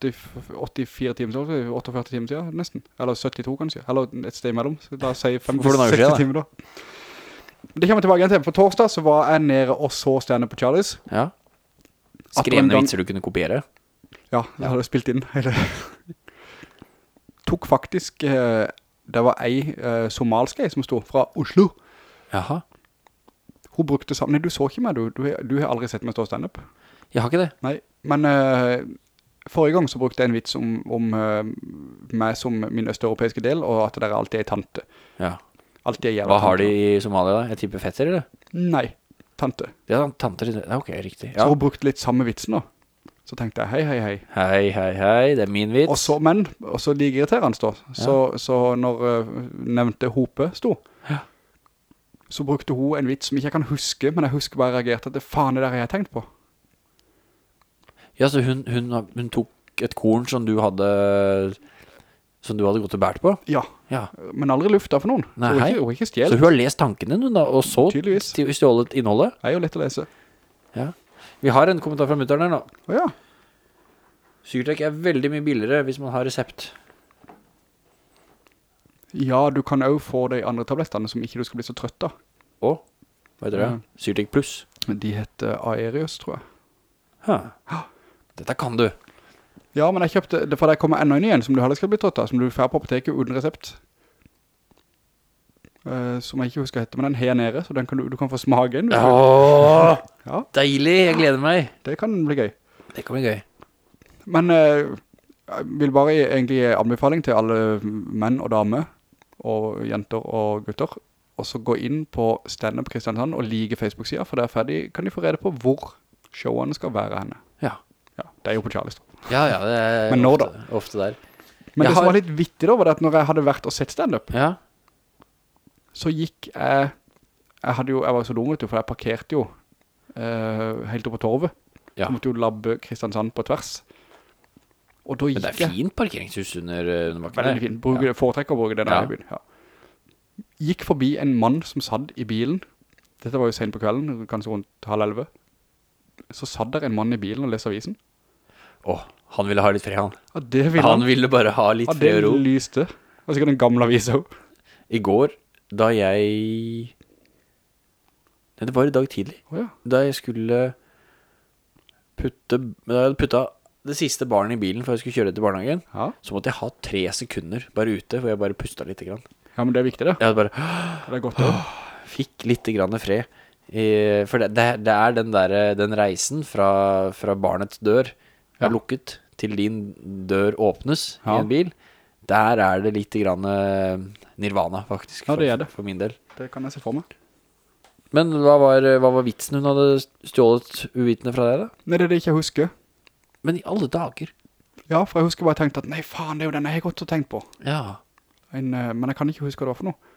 Typ 80, 84 timer siden, 48 timer siden nesten. Eller 72 kanskje. Eller et sted imellom. Da sier si 50, For noen dager 60 timer da. Det kommer tilbake igjen til. På torsdag så var jeg nede og så stand-up på Charlies. Ja. Atter Skrev en gang- vitser du kunne kopiere? Ja, jeg hadde spilt inn <laughs> hele. Tok faktisk, eh, det var ei eh, somalsk ei som stod fra Oslo. Jaha. Hun brukte sammen, nei du så ikke meg, du, du, har- du har aldri sett meg stå stand-up. Jeg har ikke det. Nei, men eh, forrige gang så brukte jeg en vits om, om meg som min østeuropeiske del, og at dere alltid er tante. Ja. Alltid er jævla Hva har de i Somalia da? Jeg tipper fetter, eller? Nei, tante. Ja, tante. Ja, ok, riktig. Så hun brukte litt samme vitsen da. Så tenkte jeg, hei, hei, hei. Hei, hei, hei, det er min vits. Og så, men, og så like irriterende da. Så, så når uh, nevnte Hope sto, Ja. så brukte hun en vits som ikke jeg kan huske, men jeg husker bare reagerte at det faen er det jeg har tenkt på. Ja, så hun, hun, hun tok et korn som du hadde Som du hadde gått og bært på? Ja, Ja. men aldri lufta for noen. Nei, så hun har ikke, ikke Så hun har lest tankene hun da, og så stjålet innholdet? Jeg er jo lett å lese. Ja. Vi har en kommentar fra mutteren her nå. Å ja. Syrtek er veldig mye billigere hvis man har resept. Ja, du kan jo få de andre tablettene som ikke du skal bli så trøtt av. Å, hva heter det? Ja. Syrtek Plus. De heter Aerius, tror jeg. Huh. Dette kan du. Ja, men jeg kjøpte, det for det kommer enda en igjen som du heller skal bli trøtt av, som du får på apoteket uten resept. Uh, som jeg ikke husker hette, men den her nede, så den kan du, du kan få smaken. Åh, Ja, deilig, jeg gleder meg. det kan bli gøy. Det kan bli gøy. Men uh, jeg vil bare egentlig gi anbefaling til alle menn og damer, og jenter og gutter, og så gå inn på Stand Up Kristiansand og like Facebook-sida, for der ferdig kan de få rede på hvor showene skal være henne. Ja. Ja, det er jo på Charlie Store. Ja, ja, det er Men nå ofte, da? ofte der. Men Jeg det som har- var litt vittig da, var det at når jeg hadde vært og sett stand-up, Ja, så gikk jeg, jeg hadde jo, jeg var så dum vet du, for jeg parkerte jo uh, helt oppe på torvet. Ja. Så måtte jo labbe Kristiansand på tvers. Og da gikk det er jeg, fint parkeringshus under, eh, under bakken veldig fint, bruker, foretrekker å bruke det der Ja. i byen. Ja. Gikk forbi en mann som satt i bilen, dette var jo sent på kvelden, kanskje rundt halv elve, så satt der en mann i bilen og leste avisen. Åh, han ville ha litt fred, han. Ja, det ville Han han. ville bare ha litt Ja, fred det og ro. lyste. Det var sikkert en gammel avis også. I går, da jeg... Nei, det var i dag tidlig. Åja. Da jeg skulle putte... Da jeg hadde puttet det siste barnet i bilen før jeg skulle kjøre til barnehagen, Ja. så måtte jeg ha tre sekunder bare ute, hvor jeg bare pustet litt. Grann. ja, men det er viktig det. Jeg hadde bare... Det er godt det. fikk litt grann fred. Eh, for det, det, det er den, der, den reisen fra, fra barnets dør er Ja. lukket til din dør åpnes Ja. i en bil. Der er det litt grann eh, nirvana, faktisk. Ja, det er det. For min del. Det kan jeg se for meg. Men hva var, hva var vitsen hun hadde stjålet uvitende fra deg da? Nei, det er det ikke jeg husker. Men i alle dager. Ja, for jeg husker bare tenkte at, nei faen, det er jo den jeg har gått og tenkt på. Ja. En, eh, men jeg kan ikke huske hva det var for noe.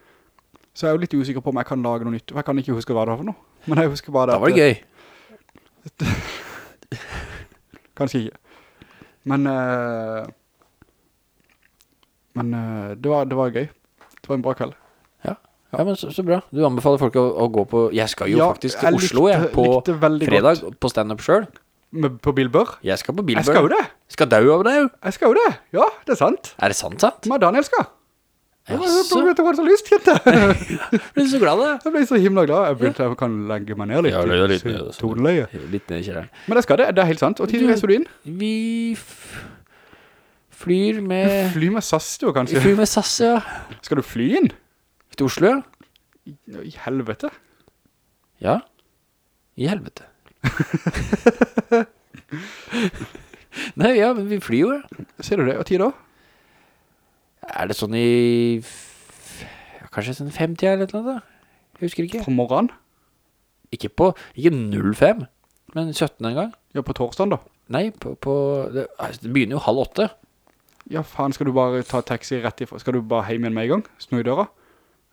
Så jeg er jo litt usikker på om jeg kan lage noe nytt. for Jeg kan ikke huske hva det var for noe. Men jeg husker bare det Da var det gøy. <laughs> Kanskje ikke. Men, uh, men uh, det, var, det var gøy. Det var en bra kveld. Ja, ja men så, så bra. Du anbefaler folk å, å gå på... Jeg skal jo Ja, faktisk til Oslo, jeg, likte- på likte veldig fredag, på stand-up selv. Med, på Bilbør. Jeg skal på Bilbør. Jeg skal jo det. Skal du av deg jo. Jeg skal jo det. Ja, det er sant. Er det sant, sant? Men Daniel skal. Jeg Jaså, vet du hva det så lyst, jente. ble du så glad da? Jeg ble så himla glad. Jeg begynte, jeg kan legge meg ned litt. Ja, det er litt ned, altså. Toneleie. Litt ned i kjelleren. Men det skal det, det er helt sant. Og tidligere Du- reiser du inn? Vi flyr med... Fly med SAS du, Vi flyr med SAS, ja. Skal du fly inn? Til Oslo, ja. I helvete. Ja. I helvete. <laughs> Nei, ja, men vi flyr jo, ja. Ser du det? Og tid da? Er det sånn i... kanskje sånn 50 eller noe da? Jeg husker ikke. På morgenen? Ikke på... Ikke 05, men 17 en gang. Ja, på torsdagen da. Nei, på... på det, altså, det begynner jo halv åtte. Ja, faen, skal du bare ta taxi rett ifra? Skal du bare hjem igjen med en gang? Snu i døra?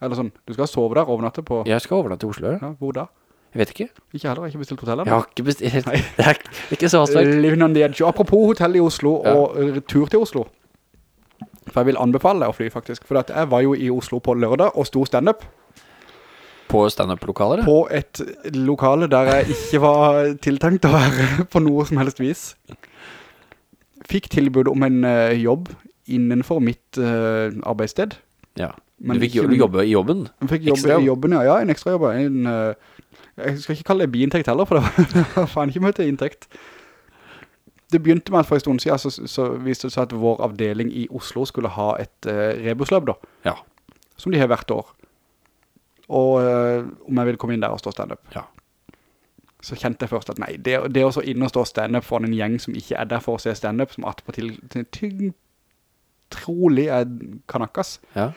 Eller sånn, du skal sove der, overnatte på... Jeg skal overnatte i Oslo, ja. Hvor da? Jeg vet ikke. Ikke heller, jeg har ikke bestilt hotell Jeg har ikke bestilt. <laughs> Det er ikke så edge. Apropos hotell i Oslo og retur tur til Oslo. For jeg vil anbefale deg å fly faktisk. For jeg var jo i Oslo på lørdag og sto stand-up På stand-up-lokaler? på et lokale der jeg ikke var tiltenkt å være <laughs> på noe som helst vis. Fikk tilbud om en uh, jobb innenfor mitt uh, arbeidssted. Ja. Men du fikk ikke- jo- jobbe i jobben? Jeg fikk jobbe ekstra. i jobben, ja. Ja, en ekstra jobb. En, uh, jeg skal ikke kalle det biinntekt heller, for det var <laughs> faen ikke mye til inntekt. Det begynte med at for en stund siden, så, så viste det seg at vår avdeling i Oslo skulle ha et uh, rebusløp da, Ja. som de har hvert år. Og uh, om jeg ville komme inn der og stå stand-up. Ja. Så kjente jeg først at nei, det, det å så inn og stå stand-up for en gjeng som ikke er der for å se stand-up, som attpåtil til, til, trolig er kanakkas. Ja.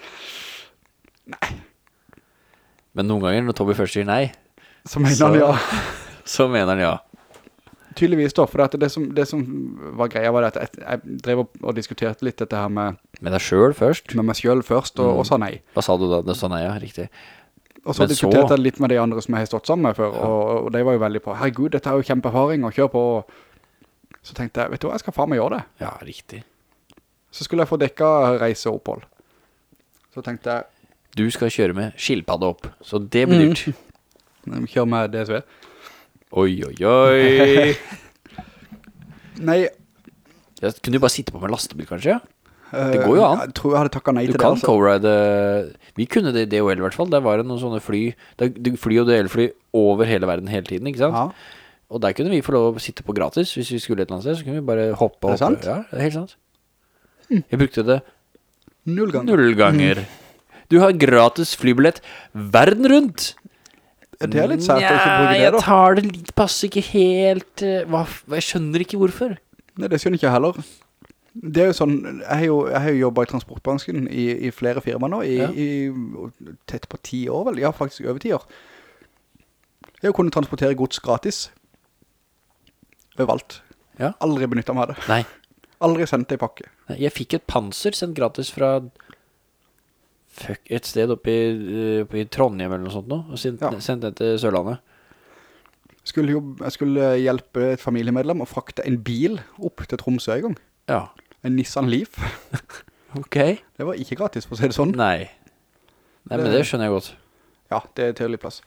Men noen ganger når Tobi først sier nei, Så mener Så- han ja. <laughs> så mener han ja. Tydeligvis da, for det, det, som, det som var greia var at jeg, jeg drev og, diskuterte litt dette her med, Med deg selv først. med meg selv først, og, Mm. og sa nei. Hva sa du da? Det sa nei, ja, riktig. Og så Men så- diskuterte jeg litt med de andre som jeg har stått sammen med før, og, og de var jo veldig på, herregud, dette er jo kjempeerfaring, og kjør på. Så tenkte jeg, vet du hva, jeg skal faen meg gjøre det. Ja, riktig. Så skulle jeg få dekka reise og opphold. Så tenkte jeg, Du skal kjøre med skilpadde opp, så det blir dyrt. <laughs> kjør med DSV. Oi, oi, oi. <laughs> Nei, Jeg kunne jo bare sitte på med lastebil, kanskje? eh, Det går jo an. Jeg tror jeg hadde takket nei Du til kan Du altså. co-ride Vi kunne det i DHL i hvert fall Der var det noen sånne fly det Fly og DHL-fly over hele verden hele tiden, ikke sant? Ja, Og der kunne vi få lov å sitte på gratis Hvis vi skulle et eller annet sted Så kunne vi bare hoppe det er sant? Ja, det er helt sant Jeg brukte det null ganger. null ganger Du har gratis flybillett verden rundt Det er litt sært å ikke bruke det jeg da. tar det litt Passer ikke helt eh, hva, Jeg skjønner ikke hvorfor Nei, det skjønner ikke jeg heller. Det er jo sånn, jeg har jo, jeg har jo jobbet i transportbransjen i, i flere firma nå, i, Ja. i tett på ti år vel, ja faktisk over ti år. Jeg har jo kunnet transportere gods gratis. Overalt. Ja. Aldri benyttet meg av det. Nei, Aldri sendt det i pakke. Nei, Jeg fikk et panser sendt gratis fra fuck, et sted oppe i, eh, oppe i Trondheim eller noe sånt nå, og sendt, Ja. sendt den til Sørlandet. Skulle jo, jeg skulle hjelpe et familiemedlem å frakte en bil opp til Tromsø en gang. Ja, En Nissan Leaf. <laughs> ok. Det var ikke gratis, for å si det sånn. Nei. Nei, men Det- det skjønner jeg godt. Ja, det er tydelig plass.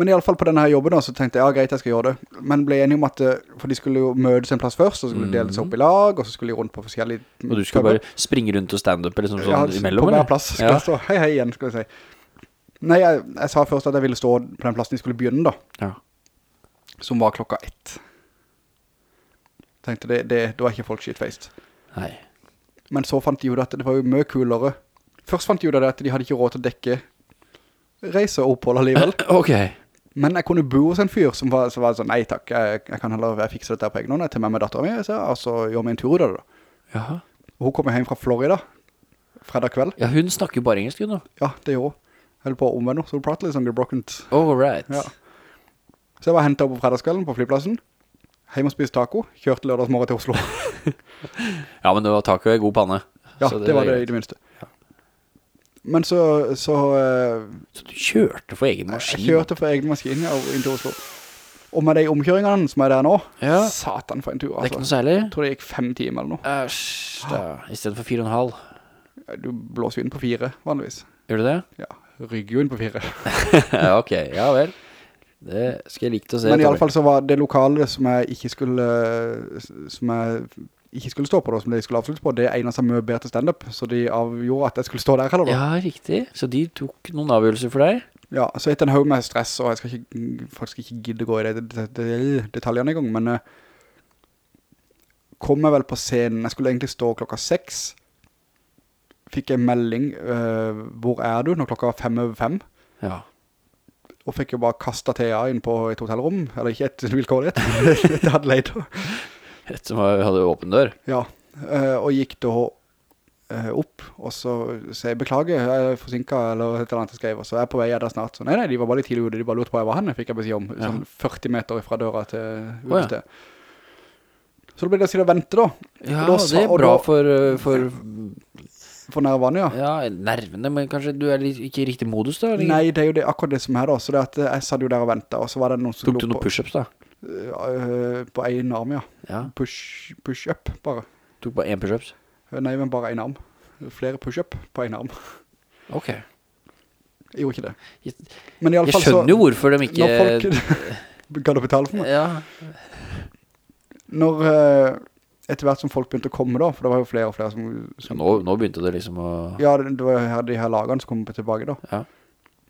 Men i alle fall på denne her jobben da, så tenkte jeg, ja greit, jeg skal gjøre det. Men ble enig om at, eh, for de skulle jo møtes en plass først, så skulle de dele seg opp i lag, og så skulle de rundt på forskjellige... Og du skulle bare springe rundt og stand up eller sånn, ja, sånn imellom, på hver plass skal Ja. stå. Hei, hei igjen, skal jeg si. Nei, jeg, jeg sa først at jeg ville stå på den plassen de skulle begynne da, Ja. som var klokka ett. Tenkte det, det, det var ikke folk shitfaced. Nei. Men så fant de jo at det var jo mye kulere. Først fant de jo at de hadde ikke råd til å dekke reise og opphold alligevel. <laughs> Ok. Men jeg kunne bo hos en fyr som var, som var sånn, nei takk, jeg, jeg kan heller jeg fikse dette på egen hånd, jeg tar med meg datteren min, og så gjør vi en tur ut av det da. Jaha. Hun kommer hjem fra Florida, fredag kveld. Ja, hun snakker bare engelsk, hun. Ja, det gjør hun. Helt på henne, så hun prater litt sånn gebrokkent. All right. Ja. Så jeg var hentet opp på fredagskvelden på flyplassen, hjem og spiste taco, kjørte lørdagsmorgen til Oslo. <laughs> Ja, men det var taco i god panne. Ja, det, det, var det greit. i det minste. Men så, så eh, Så du kjørte for egen maskin? jeg kjørte for egen maskin ja, inn til Oslo. Og med de omkjøringene som er der nå, Ja. satan for en tur, altså. Det er ikke noe altså. særlig? Jeg tror det gikk fem timer eller noe. Æsj, da. I stedet for fire og en halv. Du blåser jo inn på fire, vanligvis. Gjør du det? Ja, rygger jo inn på fire. <laughs> ok. Ja vel. Det skal jeg like til å se. Men i alle fall så var det lokale som jeg ikke skulle, som jeg ikke skulle stå på da, som de skulle avslutte på, det egnet seg mye bedre til stand-up, så de avgjorde at jeg skulle stå der heller da. Ja, riktig. Så de tok noen avgjørelser for deg? Ja, så etter en haug med stress, og jeg skal ikke, faktisk ikke gidde gå i det, det, det, detaljene i gang, men uh, kom jeg vel på scenen, jeg skulle egentlig stå klokka seks, fikk jeg melding, uh, hvor er du, når klokka var fem over fem, Ja. og fikk jo bare kastet Thea inn på et hotellrom, eller ikke et vilkårlighet, <laughs> det hadde leid. Et <laughs> som hadde åpen dør. Ja, eh, og gikk da eh, opp, og så sier jeg, beklager, jeg er forsinket, eller et eller annet jeg skrev, og så er jeg på vei, er der snart. Så nei, nei, de var bare litt tidlig ute, de bare lurte på hvor jeg var henne, fikk jeg beskjed om, Ja. sånn 40 meter fra døra til ja. Så da ble det å si og vente da. Ja, da det er bra da- for, uh, for For nervene, ja. Ja, nervene, men kanskje du er ikke i riktig modus da? eller? Nei, det er jo det, akkurat det som er da. Så det at eh, jeg satt jo der og ventet, og så var det noen som Tok du noen push-ups da? Øh, på en arm, ja. Ja, Push, push up, bare. tok bare en push-ups? Øh, Nei, men bare en arm. Flere push up på en arm. Ok. Jeg gjorde ikke det. Jeg, Men i alle jeg fall så... skjønner jo hvorfor de ikke... Når folk... <laughs> kan du betale for meg? Ja, Når... øh, etter hvert som folk begynte å komme da, for det var jo flere og flere som... som nå, nå begynte det liksom å... Ja, det, det var her, de her lagene som kom tilbake da. Ja.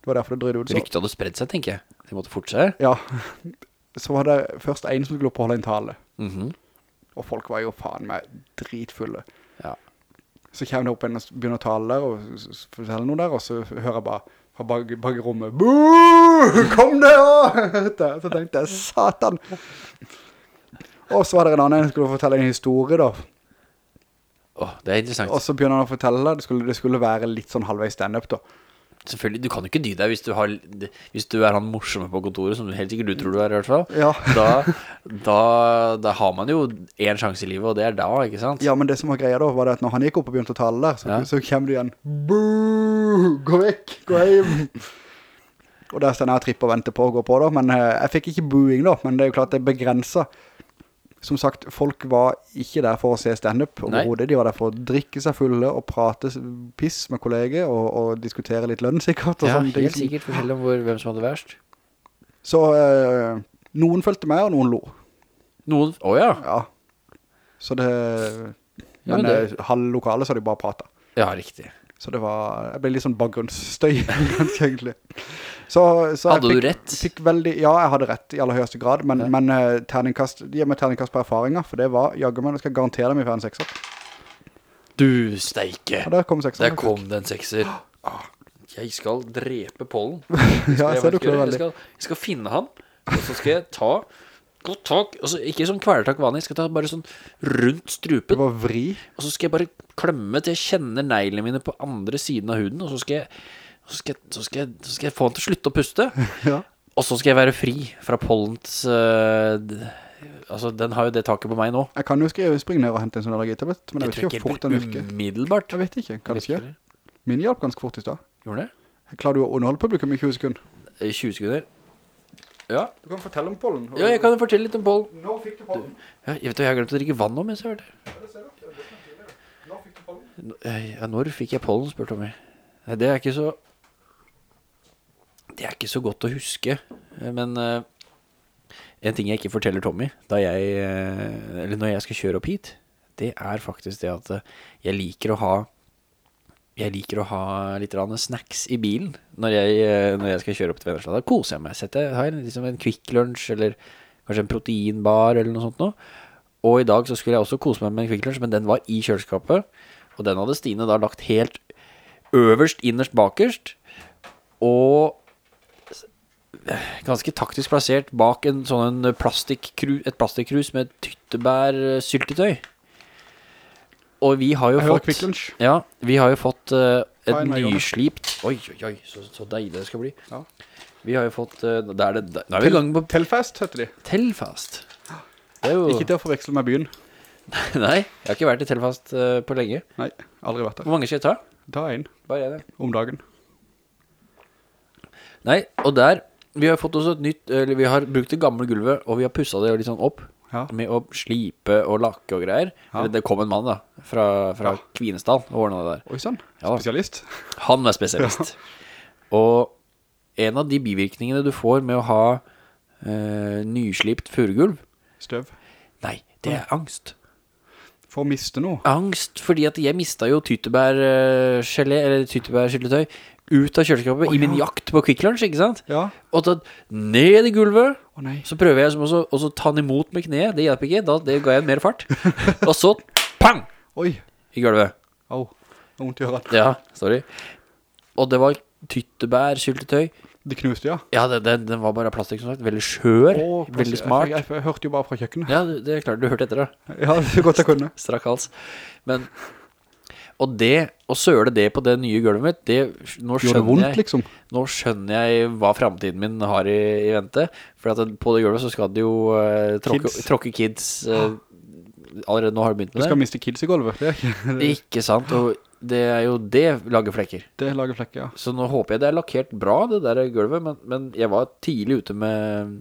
Det var derfor det drøyde ut så. Ryktet hadde spredt seg, tenker jeg. De måtte fortsette. Ja. Så var det først en som skulle oppholde en tale. Mhm. Og folk var jo faen meg dritfulle. Ja. Så kommer det opp en og begynner å tale der, og s- s- fortelle noe der, og så hører jeg bare fra bak, bak rommet, Boo! Kom det! <laughs> Så tenkte jeg, satan! Og så var det en annen som skulle fortelle en historie da. Åh, det er interessant. Og så begynner han å fortelle, det skulle, det skulle være litt sånn halvveis stand-up da. Selvfølgelig, du kan jo ikke dy deg hvis du, har, hvis du er han morsomme på kontoret, som helt sikkert du tror du er i hvert fall. Ja. Da, da, da har man jo en sjanse i livet, og det er da, ikke sant? Ja, men det som var greia da, var det at når han gikk opp og begynte å tale der, så, Ja. så kommer du igjen, Boo! Gå vekk! Gå hjem! og der står jeg og tripper og venter på å gå på da, men eh, jeg fikk ikke booing da, men det er jo klart det begrenset. Som sagt, folk var ikke der for å se stand-up overhodet. De var der for å drikke seg fulle og prate piss med kolleger og, og diskutere litt lønn sikkert. Ja, sånne helt sikkert forskjellig om hvor, hvem som hadde verst. Så eh, noen følte med og noen lo. Noen, åja, Ja. Så det... Ja, Men men det- eh, halv lokale så de bare pratet. ja, riktig. Så det var, jeg ble litt sånn bakgrunnsstøy, ganske <laughs> egentlig. Så, så Hadde fikk, du rett? Fikk veldig, ja, jeg hadde rett i aller høyeste grad, men, Ja. men uh, terningkast, gi meg terningkast på erfaringer, for det var, jaggu meg, jeg skal garantere dem i en sekser. Du steike. Ja, der kom sekser. Der kom den sekser. Ah, Jeg skal drepe pollen. <laughs> Ja, jeg, jeg, skal, jeg skal finne han, og så skal jeg ta godt tak, altså ikke sånn kvelertak vanlig, jeg skal ta bare sånn rundt Det strupen, var vri. og så skal jeg bare klemme til jeg kjenner neglene mine på andre siden av huden, og så skal jeg, så skal jeg, så skal jeg, så skal jeg få han til å slutte å puste, <laughs> Ja. og så skal jeg være fri fra pollens, uh, altså den har jo det taket på meg nå. Jeg kan jo skrive, springe ned og hente en sånn allergitablett, men jeg, Jeg vet ikke hvor fort den virker. umiddelbart. Jeg vet ikke, hva det skjer. Min hjalp ganske fort i stad. Gjorde det? Klarer du å underholde publikum i 20 sekunder. 20 sekunder. Ja. Du kan fortelle om pollen. Ja, jeg kan fortelle litt om pollen. Når fikk du pollen? Ja, jeg vet du, jeg har glemt å drikke vann nå mens jeg har vært her. Ja, det ser du. Når fikk du pollen? Eh, Ja, når fikk jeg pollen, spør Tommy. Nei, det er ikke så... Det er ikke så godt å huske, eh, men eh, en ting jeg ikke forteller Tommy, da jeg, eh, eller når jeg skal kjøre opp hit, det er faktisk det at jeg liker å ha, jeg liker å ha litt snacks i bilen når jeg, når jeg skal kjøre opp til Vennesla. Da koser jeg meg. Setter, har jeg liksom en quick lunch, eller kanskje en proteinbar, eller noe sånt nå. Og i dag så skulle jeg også kose meg med en Quick Lunch, men den var i kjøleskapet. Og den hadde Stine da lagt helt øverst, innerst, bakerst. Og ganske taktisk plassert bak en sånn en plastikkru, et plastikkrus med tyttebærsyltetøy. Og vi har jo fått. Ja, vi har jo fått uh, et Fine, nyslipt Oi, oi, oi, så, så deilig det skal bli. Ja. Vi har jo fått uh, der er, det, da er vi i gang på Telfast heter de. Telfast. Det er jo Ikke til å forveksle med byen. <laughs> Nei, jeg har ikke vært i Telfast uh, på lenge. Nei, aldri vært der. Hvor mange skal jeg ta? Ta en Bare det. om dagen. Nei, og der Vi har fått oss et nytt Eller vi har brukt det gamle gulvet Og vi har pusset det litt sånn opp Ja. Med å slipe og lakke og greier Ja. Eller det kom en mann da Fra, fra Kvinesdal Og ordnet det der Oi sann, Ja. spesialist. Han er spesialist <laughs> Og en av de bivirkningene du får Med å ha eh, Nyslipt furugulv Støv. Nei, det er angst For å miste noe. Angst fordi at jeg mistet jo tyttebærgelé Eller tyttebærsyltetøy Ut av kjøleskapet Å, I min jakt på Quick Lunch, ikke sant? Ja. Og så ned i gulvet nei. Så prøver jeg også, også ta den imot med kneet Det hjelper ikke, da det ga jeg mer fart <laughs> Og så pang Oi. I gulvet Au. Det var vondt i øret. Ja, sorry Og det var tyttebær, syltetøy. Det knuste, ja. Ja, det, den, den var bare plastikk som sagt Veldig skjør, oh, veldig smart Jeg, jeg, jeg, hørte jo bare fra kjøkkenet. Ja, det det er klart, du hørte etter da Ja, så <laughs> godt jeg kunne. Strakk hals Men Og det, å søle det på det nye gulvet mitt det, Nå skjønner vondt, jeg liksom? Nå skjønner jeg hva fremtiden min har i, i vente For at det- på det gulvet så skal det jo uh, tråkke, Kids. tråkke kids uh, Allerede nå har det begynt med det. Du skal det miste kids i gulvet. Det <laughs> ikke... Sant Og Det er jo det lager flekker. Det lager flekker, ja. Så nå håper jeg det er lakkert bra, det der gulvet, men, men jeg var tidlig ute med,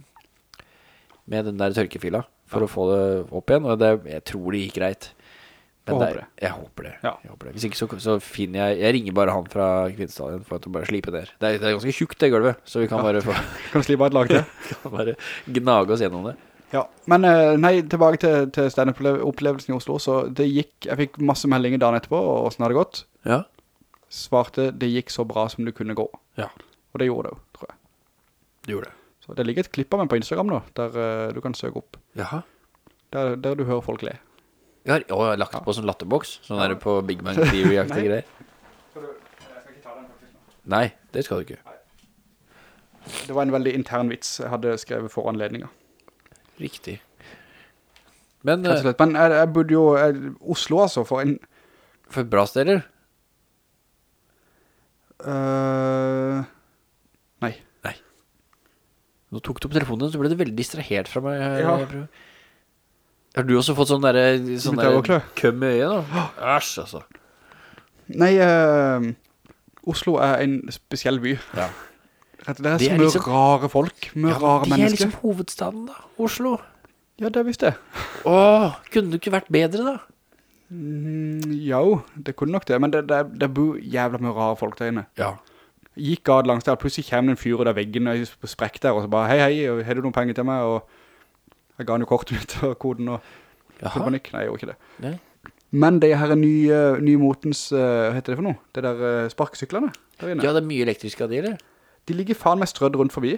med den der tørkefila for å få det opp igjen, og det, jeg tror det gikk greit. Får det. Jeg håper det. Ja. Jeg håper det. Hvis ikke så, så finner jeg Jeg ringer bare han fra Kvinnestadien for at han bare slipper der Det er, det er ganske tjukt, det gulvet, så vi kan bare, få, <laughs> Kan slippe et lag til. <laughs> kan bare gnage oss gjennom det. Ja, men eh, nei, tilbake til, til stand-up-opplevelsen i Oslo, så det gikk, jeg fikk masse meldinger dagen etterpå, og hvordan hadde det gått? Ja. Svarte, det gikk så bra som det kunne gå. Ja, Og det gjorde det jo, tror jeg. Det gjorde det. Så det ligger et klipp av meg på Instagram nå, der uh, du kan søke opp. Jaha. Der, der du hører folk le. Jeg har, å, jeg har lagt på sånn latterboks, sånn der på Big Bang Theory-aktige <laughs> Nei. greier. Nei, det skal du ikke. Det var en veldig intern vits jeg hadde skrevet for anledninger. Riktig. Men Rett eh, slett. Men jeg, jeg burde jo, jeg, Oslo altså, for en... for bra steder uh, nei. Nei. Nå tok du opp telefonen, så ble du veldig distrahert fra meg. her, Ja. Har du også fått sånn der, sånn der køm i øyet da? Æsj, altså. Nei, øh, Oslo er en spesiell by. Ja. Rett- Det er Det så er mye liksom- rare folk, mye rare det er liksom hovedstaden da, Oslo. Ja, det visste jeg. Åh, kunne du ikke vært bedre da? Mm, jo, det kunne nok det, men det, det, det bor jævla mye rare folk der inne. Ja. Gikk gad langs der, plutselig kommer det en fyr og der veggen og er sprekk der, og så bare, hei, hei, har du noen penger til meg? Og jeg ga han jo kortet mitt og koden og fikk panikk. Nei, jeg gjorde ikke det. Nei. Men det her er nye, nye motens, eh, hva heter det for noe? Det der sparkesyklerne der inne. Ja, det er mye elektriske av de, eller? De ligger faen meg strødd rundt forbi.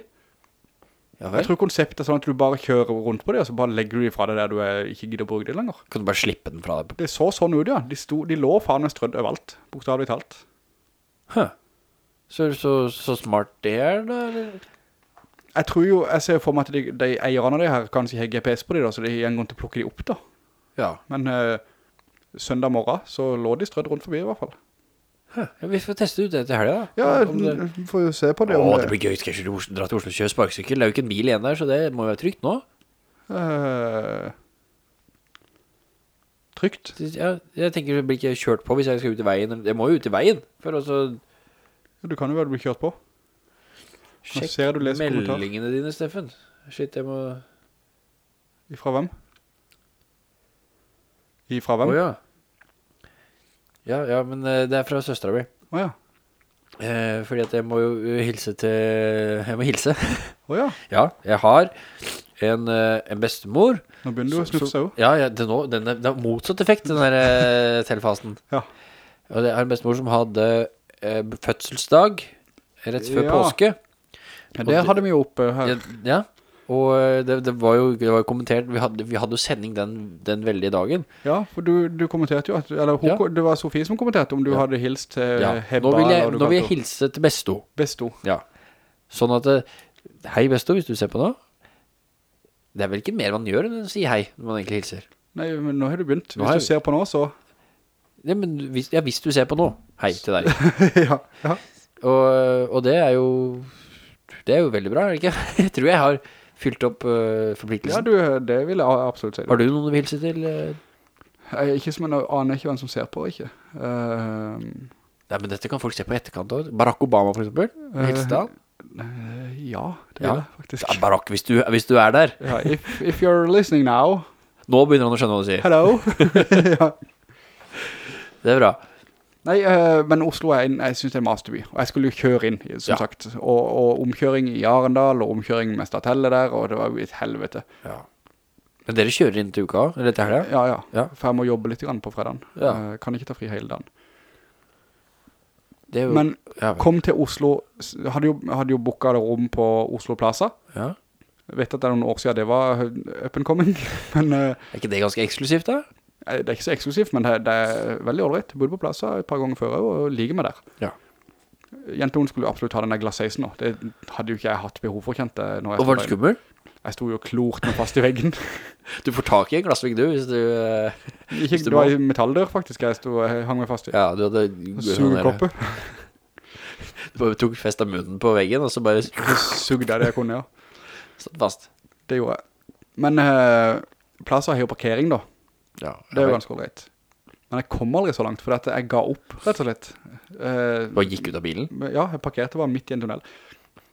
Ja Jeg tror konseptet er sånn at du bare kjører rundt på det, og så bare legger du de fra deg der du er, ikke gidder å bruke det lenger. Kan du bare slippe den fra deg? Det så sånn ut, ja. De, sto, de lå faen meg strødd overalt, bokstavlig talt. Huh. Så, så, så smart det er da, eller? Jeg tror jo, jeg ser for meg at de, de eierne av det her kanskje har GPS på de da, så de har en gang til å plukke de opp da. Ja. Men eh, søndag morgen så lå de strødd rundt forbi i hvert fall. Ja. Vi får teste ut det til helga da. Ja, det... vi får jo se på det. Åh, det blir gøy. Skal ikke du dra til Oslo og kjøre sparksykkel? Det er jo ikke en bil igjen der, så det må jo være trygt nå. Eh, trygt. Ja, jeg tenker det blir ikke kjørt på hvis jeg skal ut i veien. Jeg må jo ut i veien for altså... så Du kan jo være bli kjørt på. Sjekke ser du leser meldingene dine, Steffen. Shit, jeg må... Ifra hvem? Ifra hvem? hvem? Oh, Ja, ja, men eh, det er fra søstera mi. Åja. Eh, fordi at jeg må jo hilse til... <laughs> Jeg må hilse. Åja. <laughs> ja, jeg har en, eh, en bestemor. Nå begynner du å snufse jo. Ja, ja det, nå, den er, det er motsatt effekt, den der eh, telefasen. Ja. Og det er en bestemor som hadde eh, fødselsdag rett før Ja. påske. Ja, det hadde vi jo oppe her. Ja, ja. Og eh, det, det, var jo, det var kommentert, vi hadde, vi hadde jo sending den, den veldige dagen. Ja, for du, du kommenterte jo at, eller hun, Ja. det var Sofie som kommenterte om du hadde hilst til Ja. Hebba. Nå vil jeg, nå vil jeg hilse til Besto. Besto. Ja. Sånn at, eh, hei Besto, hvis du ser på nå. Det er vel ikke mer man gjør enn å si hei, når man egentlig hilser. Nei, men nå har du begynt. Hvis du ser på nå, så... Ja, men hvis, ja, hvis du ser på nå, hei til deg. <laughs> ja, ja. <laughs> Og, og det er jo Det er jo veldig bra, er det ikke? <laughs> Jeg tror jeg har fylt opp uh, Ja, du, det vil jeg absolutt si. Har du noen du vil hilse til? eh? Jeg, ikke som en aner ikke hvem som ser på, ikke. Uh, Nei, men dette kan folk se på etterkant også. Barack Obama for eksempel. Hilse til han. eh, ja, det Ja. vil jeg faktisk. Ja, Barack, hvis du, hvis du er der. Ja, if, if you're listening now, Nå begynner han å skjønne hva du sier. hello. <laughs> <laughs> ja. Det er bra. Nei, eh, men Oslo er en, jeg synes det er en masterby, og jeg skulle jo kjøre inn, som Ja. sagt, og, og omkjøring i Arendal, og omkjøring med Statelle der, og det var jo et helvete. Ja. Men dere kjører inn til uka, eller til her? Ja, ja, Ja. for jeg må jobbe litt på fredagen. Ja. Eh, kan ikke ta fri hele dagen. Det jo... Men kom til Oslo, hadde jo, hadde jo boket rom på Oslo Plaza. ja. Jeg vet at det er noen år siden det var up and coming, <laughs> men eh, Er ikke det ganske eksklusivt da? Det er ikke så eksklusivt, men det, det er veldig ordentlig. Jeg bodde på plasser et par ganger før og liker meg der. Ja. Jentungen skulle absolutt ha den der glasseisen nå. Det hadde jo ikke jeg hatt behov for, kjente. Og var det skummel? Jeg stod jo klort meg fast i veggen. <laughs> Du får tak i en glassvegg du, hvis du... eh, Ikke, Hvis du det var en metalldør faktisk jeg stod, jeg hang meg fast i. Ja, du hadde... Sugekoppe. <laughs> Du bare tok fest av munnen på veggen, og så bare <laughs> Sugde jeg det jeg kunne, ja. satt fast. Det gjorde jeg. Men eh, Plaza har jo parkering da. Ja, Det er jo ganske greit. Men jeg kom aldri så langt, for at jeg ga opp, rett og slett. Eh, Bare gikk ut av bilen. ja, jeg parkerte bare midt i en tunnel.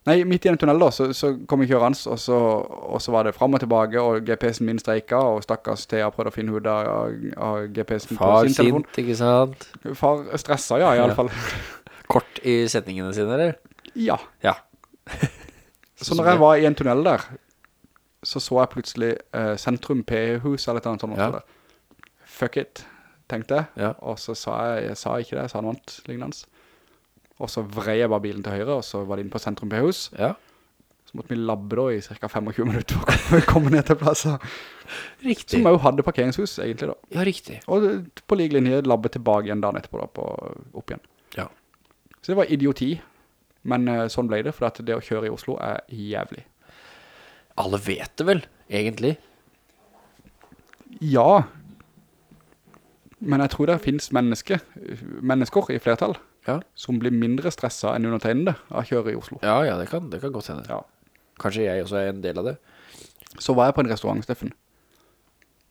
Nei, midt i en tunnel da, så, så kom jeg kjørens, og så, og så var det frem og tilbake, og GPS-en min streiket, og stakkars Thea prøvde å finne hodet av, av GPS-en på sin telefon. Far sint, ikke sant? Far stressa, ja, i alle Ja. fall. <laughs> Kort i setningene sine, eller? Ja. Ja. <laughs> Så når jeg var i en tunnel der, så så jeg plutselig eh, Sentrum P-hus eller et eller annet sånt. Ja. der. Fuck it, tenkte jeg. Ja. Og så sa jeg, jeg sa ikke det, jeg sa noe annet lignende. Og så vrei jeg bare bilen til høyre, og så var det inn på Sentrum P-hus. Ja. Så måtte vi labbe da i cirka 25 minutter <laughs> for å komme- ned til plasser. Riktig. Som jeg jo hadde parkeringshus egentlig da. Ja, riktig. Og på like linje labbe tilbake igjen dagen etterpå da, på, opp igjen. Ja. Så det var idioti. Men eh, sånn ble det, for at det å kjøre i Oslo er jævlig. Alle vet det vel, egentlig. Ja. Men jeg tror det finnes mennesker, mennesker i flertall, Ja. som blir mindre stresset enn undertegnende av å kjøre i Oslo. Ja, ja, det kan, det kan godt hende. Ja. Kanskje jeg også er en del av det. Så var jeg på en restaurant, Steffen.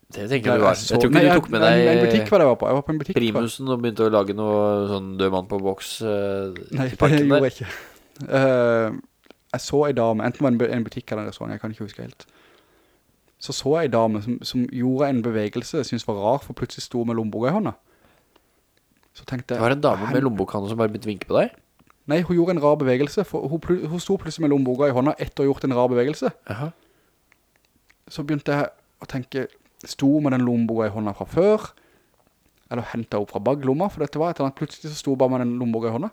Det tenker Der jeg du var. så- Jeg tror Nei, ikke du tok med deg... en butikk var det jeg var på. Jeg var på en butikk. primusen og begynte å lage noe sånn død mann på boks uh, Nei, i <laughs> det gjorde jeg ikke. Uh, jeg så en dame, enten var det en en butikk eller en restaurant, jeg kan ikke huske helt. Så så jeg en dame som, som gjorde en bevegelse jeg synes var rar, for plutselig sto med lommeboka i hånda. Så tenkte jeg... Det var en dame "Hæ, med lommeboka som bare begynte vinke på deg. Nei, hun gjorde en rar bevegelse, for hun, hun sto plutselig med lommeboka i hånda etter å ha gjort en rar bevegelse. Aha. Så begynte jeg å tenke, sto med den lommeboka i hånda fra før, eller hentet opp fra baglomma, for dette var et eller annet, plutselig så sto bare med den lommeboka i hånda.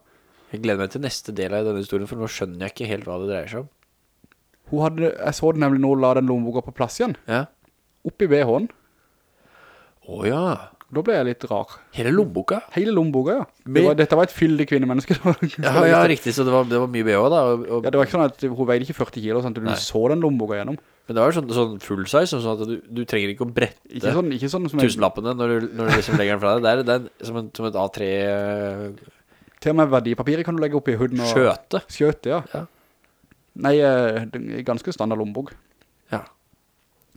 Jeg gleder meg til neste del av denne historien, for nå skjønner jeg ikke helt hva det dreier seg om. Hun hadde, jeg så det nemlig hun la den lommeboka på plass igjen, Ja. oppi BH-en. Åja. Da ble jeg litt rar. Hele lommeboka? Hele lommeboka, ja. Det var, dette var et fyldig kvinnemenneske. <laughs> Ja, ja, riktig, så det var, det var mye BH da. Og, og, Ja, det var ikke sånn at hun veide ikke 40 kilo, sånn at du Nei. så den lommeboka gjennom. Men det var jo sånn, sånn full size, sånn at du, du trenger ikke å brette Ikke sånn, ikke sånn som tusenlappene når du, når du liksom legger den fra deg. Det er, det er som, en, som et A3 eh, til og med verdipapiret kan du legge opp i huden og skjøte. skjøte, ja. Ja. Nei, eh, det ganske standard lommebok, Ja.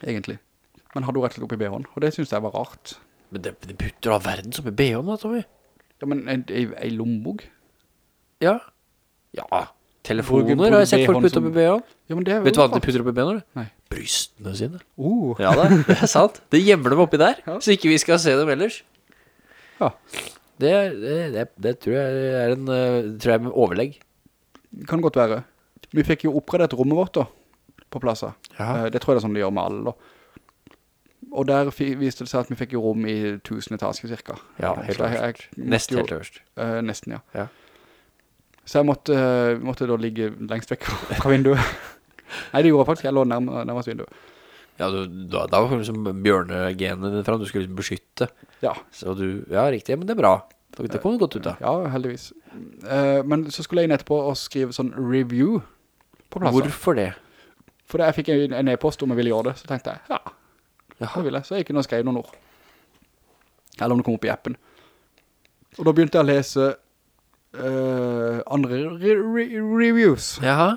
egentlig. Men hadde hun rett og slett opp BH-en, og det synes jeg var rart. Men det, det putter av verden som i BH-en da, Tommy. Ja, men en, en, en lommebok? Ja. Ja. Telefoner har jeg sett folk putte opp i BH-en. Ja, men det Vet du hva de putter opp i BH-en? Nei. Brystene sine. Uh, Ja da, det er sant. Det gjemmer dem oppi der, Ja. så ikke vi skal se dem ellers. Ja. Det, det, det, det tror jeg er en, eh, tror jeg er med overlegg. kan godt være. Vi fikk jo oppgradert rommet vårt da, på plasset. Ja. Eh, Det tror jeg det er sånn de gjør med alle da. Og der viste det seg at vi fikk jo rom i tusen etasje cirka. Ja, helt øverst. Nest helt øverst. Uh, nesten, ja. Ja. Så jeg måtte, uh, måtte da ligge lengst vekk fra vinduet. <laughs> Nei, det gjorde jeg faktisk. Jeg lå nærmere, nærmest vinduet. Ja, du, da, da var liksom bjørnegenene fra fram, du skulle liksom beskytte. Ja, Så du, ja riktig, men det er bra. Det kom godt ut da. ja heldigvis. Eh, men så skulle jeg inn etterpå og skrive sånn review på plasset. Hvorfor det? For jeg fikk en e-post om jeg ville gjøre det, så tenkte jeg, ja, det ville jeg. Så jeg gikk inn og skrev noen ord. Eller om det kom opp i appen. Og da begynte jeg å lese uh, andre re re reviews. Jaha.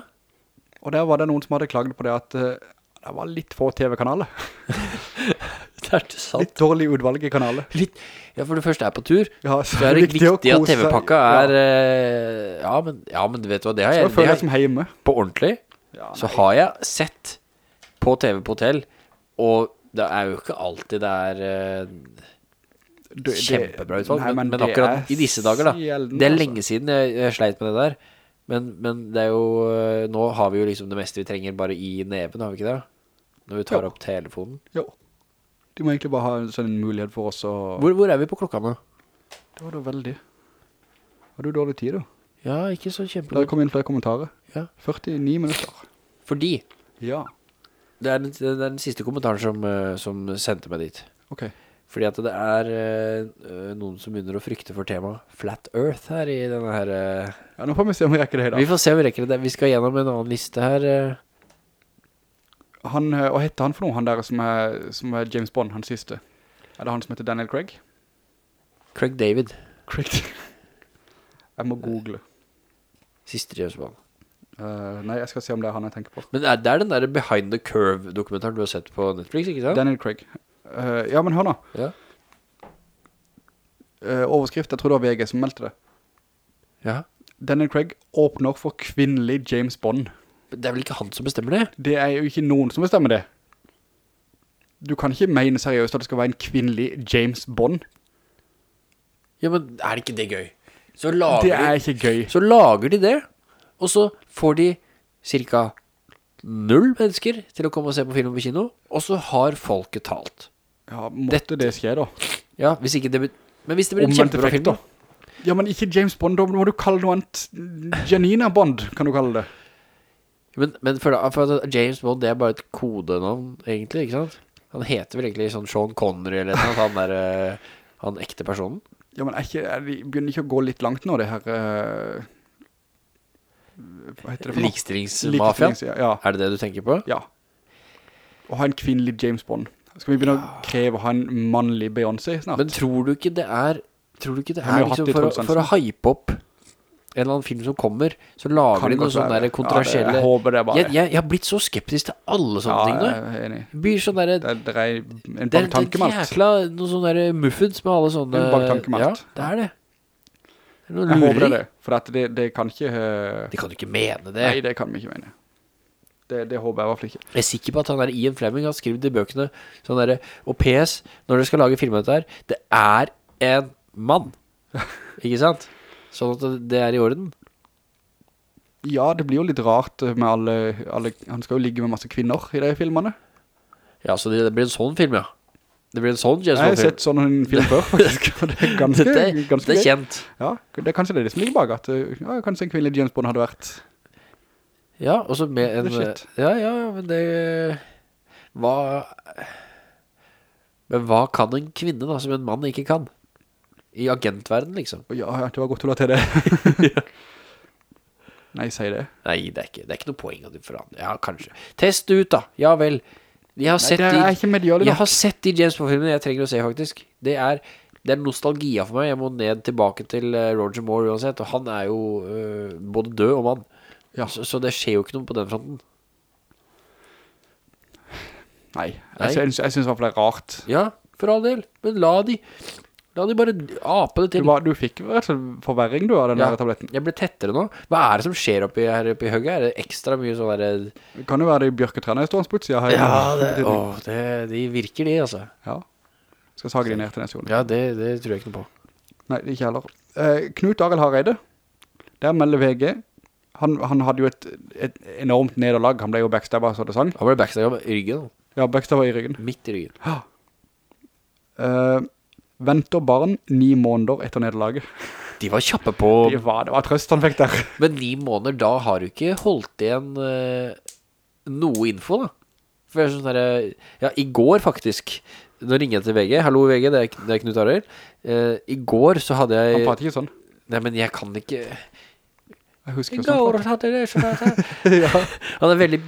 Og der var det noen som hadde klaget på det at uh, det var litt få TV-kanaler. <laughs> Er ikke sant. Litt dårlig utvalg i kanalet. Litt, ja, for det første er på tur, Ja, så er det viktig, viktig at. TV-pakka er, Ja, eh, ja, men, ja, men du vet hva, det har jeg, jo det føle som hjemme. på ordentlig, Ja, så har jeg sett på TV på hotell, og det er jo ikke alltid det er eh, det- kjempebra utvalg, men, men akkurat i disse dager da, sjelden, det er altså. lenge siden jeg, jeg sleit med det der, men, men det er jo, eh, nå har vi jo liksom det meste vi trenger bare i neven, har vi ikke det? Når vi tar Jo. opp telefonen. Jo. De må egentlig bare ha en sånn mulighet for oss å... Hvor, hvor er vi på klokka nå? Det var da veldig. Har du dårlig tid da? Ja, ikke så kjempe... Det har kom inn flere kommentarer. Ja. 49 minutter. Fordi, Ja. det er den, det er den siste kommentaren som, eh, som sendte meg dit. Ok. Fordi at det er øh, noen som begynner å frykte for tema Flat Earth her i denne her Øh. Ja, nå får vi se om vi rekker det i dag. Vi får se om vi rekker det Vi skal gjennom en annen liste her eh. Han, eh, hva heter han for noe? Han der som er, som er James Bond, han siste. Er det han som heter Daniel Craig? Craig David Craig. <laughs> Jeg må google. Siste James Bond Uh, nei, jeg skal se om det er han jeg tenker på. Men er, det er den der Behind the Curve-dokumentaren du har sett på Netflix, ikke sant? Daniel Craig. Uh, ja, men hør nå. Ja. Uh, overskrift, jeg tror det var VG som meldte det. Ja. Daniel Craig åpner for kvinnelig James Bond. Det er vel ikke han som bestemmer det? Det er jo ikke noen som bestemmer det. Du kan ikke mene seriøst at det skal være en kvinnelig James Bond. Ja, men er det ikke det gøy? Så lager, Det er de, ikke gøy. så lager de det, og så får de cirka null mennesker til å komme og se på film på kino, og så har folket talt. Ja, måtte det skje da. Ja, hvis ikke det. Men hvis det blir en kjempebra film da. Ja, men ikke James Bond, da må du kalle noe annet. Janina Bond, kan du kalle det. Men, men for, for at James Bond, det er bare et kodenavn, egentlig, ikke sant? Han heter vel egentlig sånn Sean Connery eller noe, han der, eh, han ekte personen. Ja, men er ikke, er de begynner ikke å gå litt langt nå, det her... eh, hva heter det for noe? Likstringsmafian? Ja, ja. Er det det du tenker på? ja. Å ha en kvinnelig James Bond. Skal vi begynne å kreve å ha en mannlig Beyoncé snart? Men tror du ikke det er Tror du ikke det er liksom for, for å hype opp en eller annen film som kommer, så lager Kan de noen sånne der kontrasjelle Ja, det- jeg jeg, jeg, jeg har blitt så skeptisk til alle sånne ja, ting nå. jeg er enig. Blir sånn der... Det, er- det er en Det bak tanke det er jækla noen sånne der muffins med alle sånne En baktanke Ja, det er det. Det er Jeg håper det for at det, det kan ikke... Uh... De kan jo ikke mene det. Nei, det kan vi ikke mene. Det, det håper jeg i hvert fall ikke. Jeg er sikker på at han der Ian Fleming har skrevet i bøkene sånn der, Og PS, når dere skal lage filmen dette her Det er en mann <laughs> Ikke sant? Sånn at det- det er i orden Ja, det blir jo litt rart med alle, alle... Han skal jo ligge med masse kvinner i de filmene. Ja, så det, det blir en sånn film, ja Det blir en sånn James Bond-film. Jeg har sett sånn en film før, <laughs> faktisk. Det er ganske, <laughs> det, ganske det er kjent Ja, det er kanskje det som ligger bak, at ja, kanskje en kvinnelig James Bond hadde vært... Ja, og så med en Det. Ja, ja, men det Hva Men hva kan en kvinne da Som en mann ikke kan I agentverden liksom. Ja, det var godt å la til det. Nei, si det. Nei, det er ikke, det er ikke noe poeng at du forandrer Ja, kanskje. Test ut da, ja vel. Jeg har Nei, sett det de Jeg har sett de James Bond-filmene jeg trenger å se faktisk. Det er det er nostalgia for meg. Jeg må ned tilbake til eh, Roger Moore uansett. Og han er jo eh, både død og mann. Ja. så, så det skjer jo ikke noe på den fronten. Nei, Nei. jeg synes, jeg synes i hvert fall det er rart. Ja, for all del. Men la de La de bare ape det Du, til var, du fikk slett forverring du av den Ja. tabletten. Jeg ble tettere nå Hva er det som skjer oppi her oppi høgget? Er det ekstra mye sånn der Det kan jo være de bjørketrene i jeg. Ja, det, åh, det, de virker de altså Ja. Skal sage de ned til neste gang. Ja, det, det tror jeg ikke noe på Nei, ikke heller. Eh, Knut Arel Hareide, der melder VG, han, han hadde jo et, et enormt nederlag, han ble jo backstabba, så det sang. Han ble backstabber i ryggen Ja, backstabba i ryggen. Midt i ryggen Eh, venter barn ni måneder etter nederlaget. De var kjappe på Det var, det var trøst han fikk der. Men ni måneder, da har du ikke holdt igjen uh, noe info, da. For jeg er sånn der, ja, i går faktisk, nå ringer jeg til VG, hallo VG, det er, det er Knut Arild. Uh, I går så hadde jeg... Han pratet prater ikke sånn. nei, men jeg kan ikke, Jeg husker i sånn. hadde det, sånn at- <laughs> Han er veldig,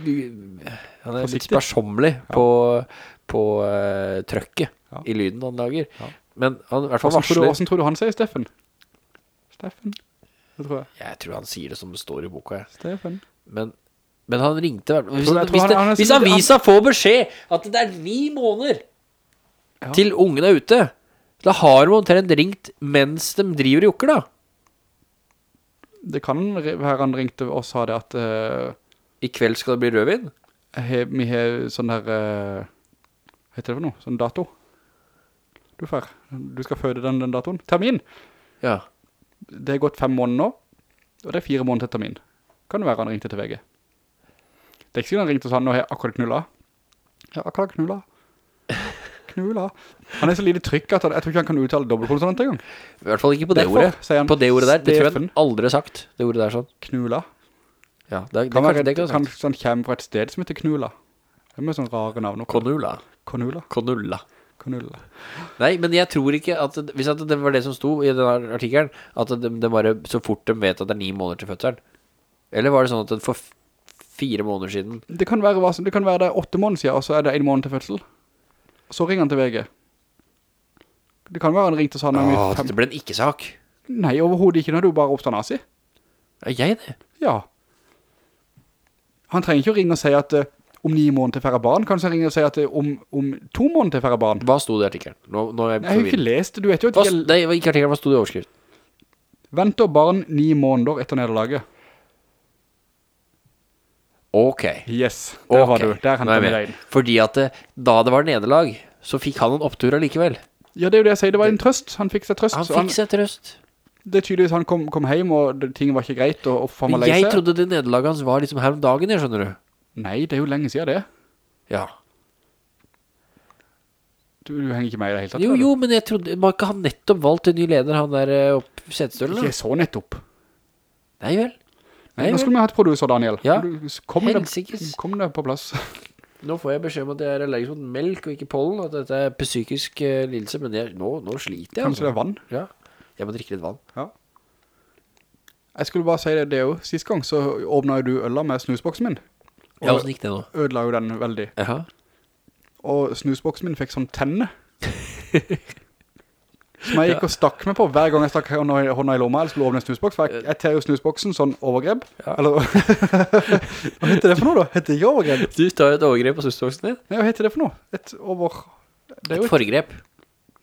han er litt Forsiktig. ja. på, på uh, trøkket Ja. i lyden han lager. Men han i hvert fall varsler. hvordan tror du han sier Steffen? Steffen? Det tror jeg. Jeg tror han sier det som det står i boka, jeg. Steffen. Men, men han ringte Hvis, tror- hvis, han- det, hvis avisa får beskjed At det er ni måneder Ja. Til ungen er ute Da har de omtrent ringt Mens de driver i jokker da Det kan være han ringte og sa det at Uh, I kveld skal det bli rødvin he, vi har sånn her Uh, heter det for noe? Sånn dato Du fer Du skal føde den, den datoen. Termin! Ja. Det er gått fem måneder nå Og det er fire måneder til termin. Kan det være han ringte til VG? Det er ikke sikkert han ringte og sa Nå har jeg akkurat knulla har akkurat knulla <laughs> Knulla Han er så lite trykk at jeg tror ikke han kan uttale dobbeltkonsonant engang. I hvert fall ikke på det Derfor ordet. han På det ordet der. Det tror jeg han aldri har sagt. Det ordet der sånn. Knulla Ja, det, det, Kan være det, kan kan, han sånn kommer fra et sted som heter Knula Det er med sånn rare navn. Konula. Konula. Konulla Konula Nei, men jeg tror ikke at Hvis at det var det som sto i denne artikkelen At det, det bare Så fort de vet at det er ni måneder til fødselen. Eller var det sånn at det for fire måneder siden Det kan være, det kan være det er åtte måneder siden Og så er det en måned til fødsel. Så ringer han til VG. Det kan være han ringte og sa Åh, fem... det ble en ikke-sak. Nei, overhodet ikke. Når du bare oppstår nazi Er jeg det? Ja. Han trenger ikke å ringe og si at eh, om ni måneder færre barn. Kanskje jeg ringer og sier at om, om to måneder færre barn. Hva sto det i artikkelen? Nå, nå jeg Jeg har ikke lest det, du vet jo at Hva, ikke... nei, ikke artikkelen, hva sto det i overskrift? Venter barn ni måneder etter nederlaget. Ok. Yes, der var du. Der er hentet vi deg inn. Fordi at det, da det var nederlag, så fikk han en opptur allikevel. Ja, det er jo det jeg sier, det var en trøst. Han fikk seg trøst. Han fikk seg trøst. Det er tydeligvis han kom, kom hjem, og ting var ikke greit, og, og han var Men lei jeg trodde det nederlaget hans var liksom her om dagen, jeg skjønner du. Nei, det er jo lenge siden det. Ja. Du, du henger ikke med i det hele tatt. Jo, jo, men jeg trodde, var ikke han nettopp valgt en ny leder, han der eh, opp setestølen? Ikke så nettopp. Nei vel. Nei, Nei, nå skulle vi ha et producer, Daniel. Ja. Du, kom, det, Helsikes. kom det på plass. <laughs> Nå får jeg beskjed om at jeg er allergisk mot melk og ikke pollen, at dette er psykisk uh, lidelse, men jeg, nå, nå sliter jeg. Kanskje det er vann. Ja, jeg må drikke litt vann. Ja. Jeg skulle bare si det, det jo. Sist gang så åpnet du øla med snusboksen min. Ja, hvordan gikk det da? ødela jo den veldig. Jaha. Og snusboksen min fikk sånn tenne. <laughs> Som jeg gikk og stakk meg på hver gang jeg stakk hånda, i- hånda i lomma eller skulle åpne en snusboks. For jeg, jeg ter jo snusboksen sånn overgreb. Ja. Eller, <laughs> hva heter det for noe da? Heter det ikke overgreb? Du tar et overgreb på snusboksen din? Nei, hva heter det for noe? Et over... Det er Et et, forgrep?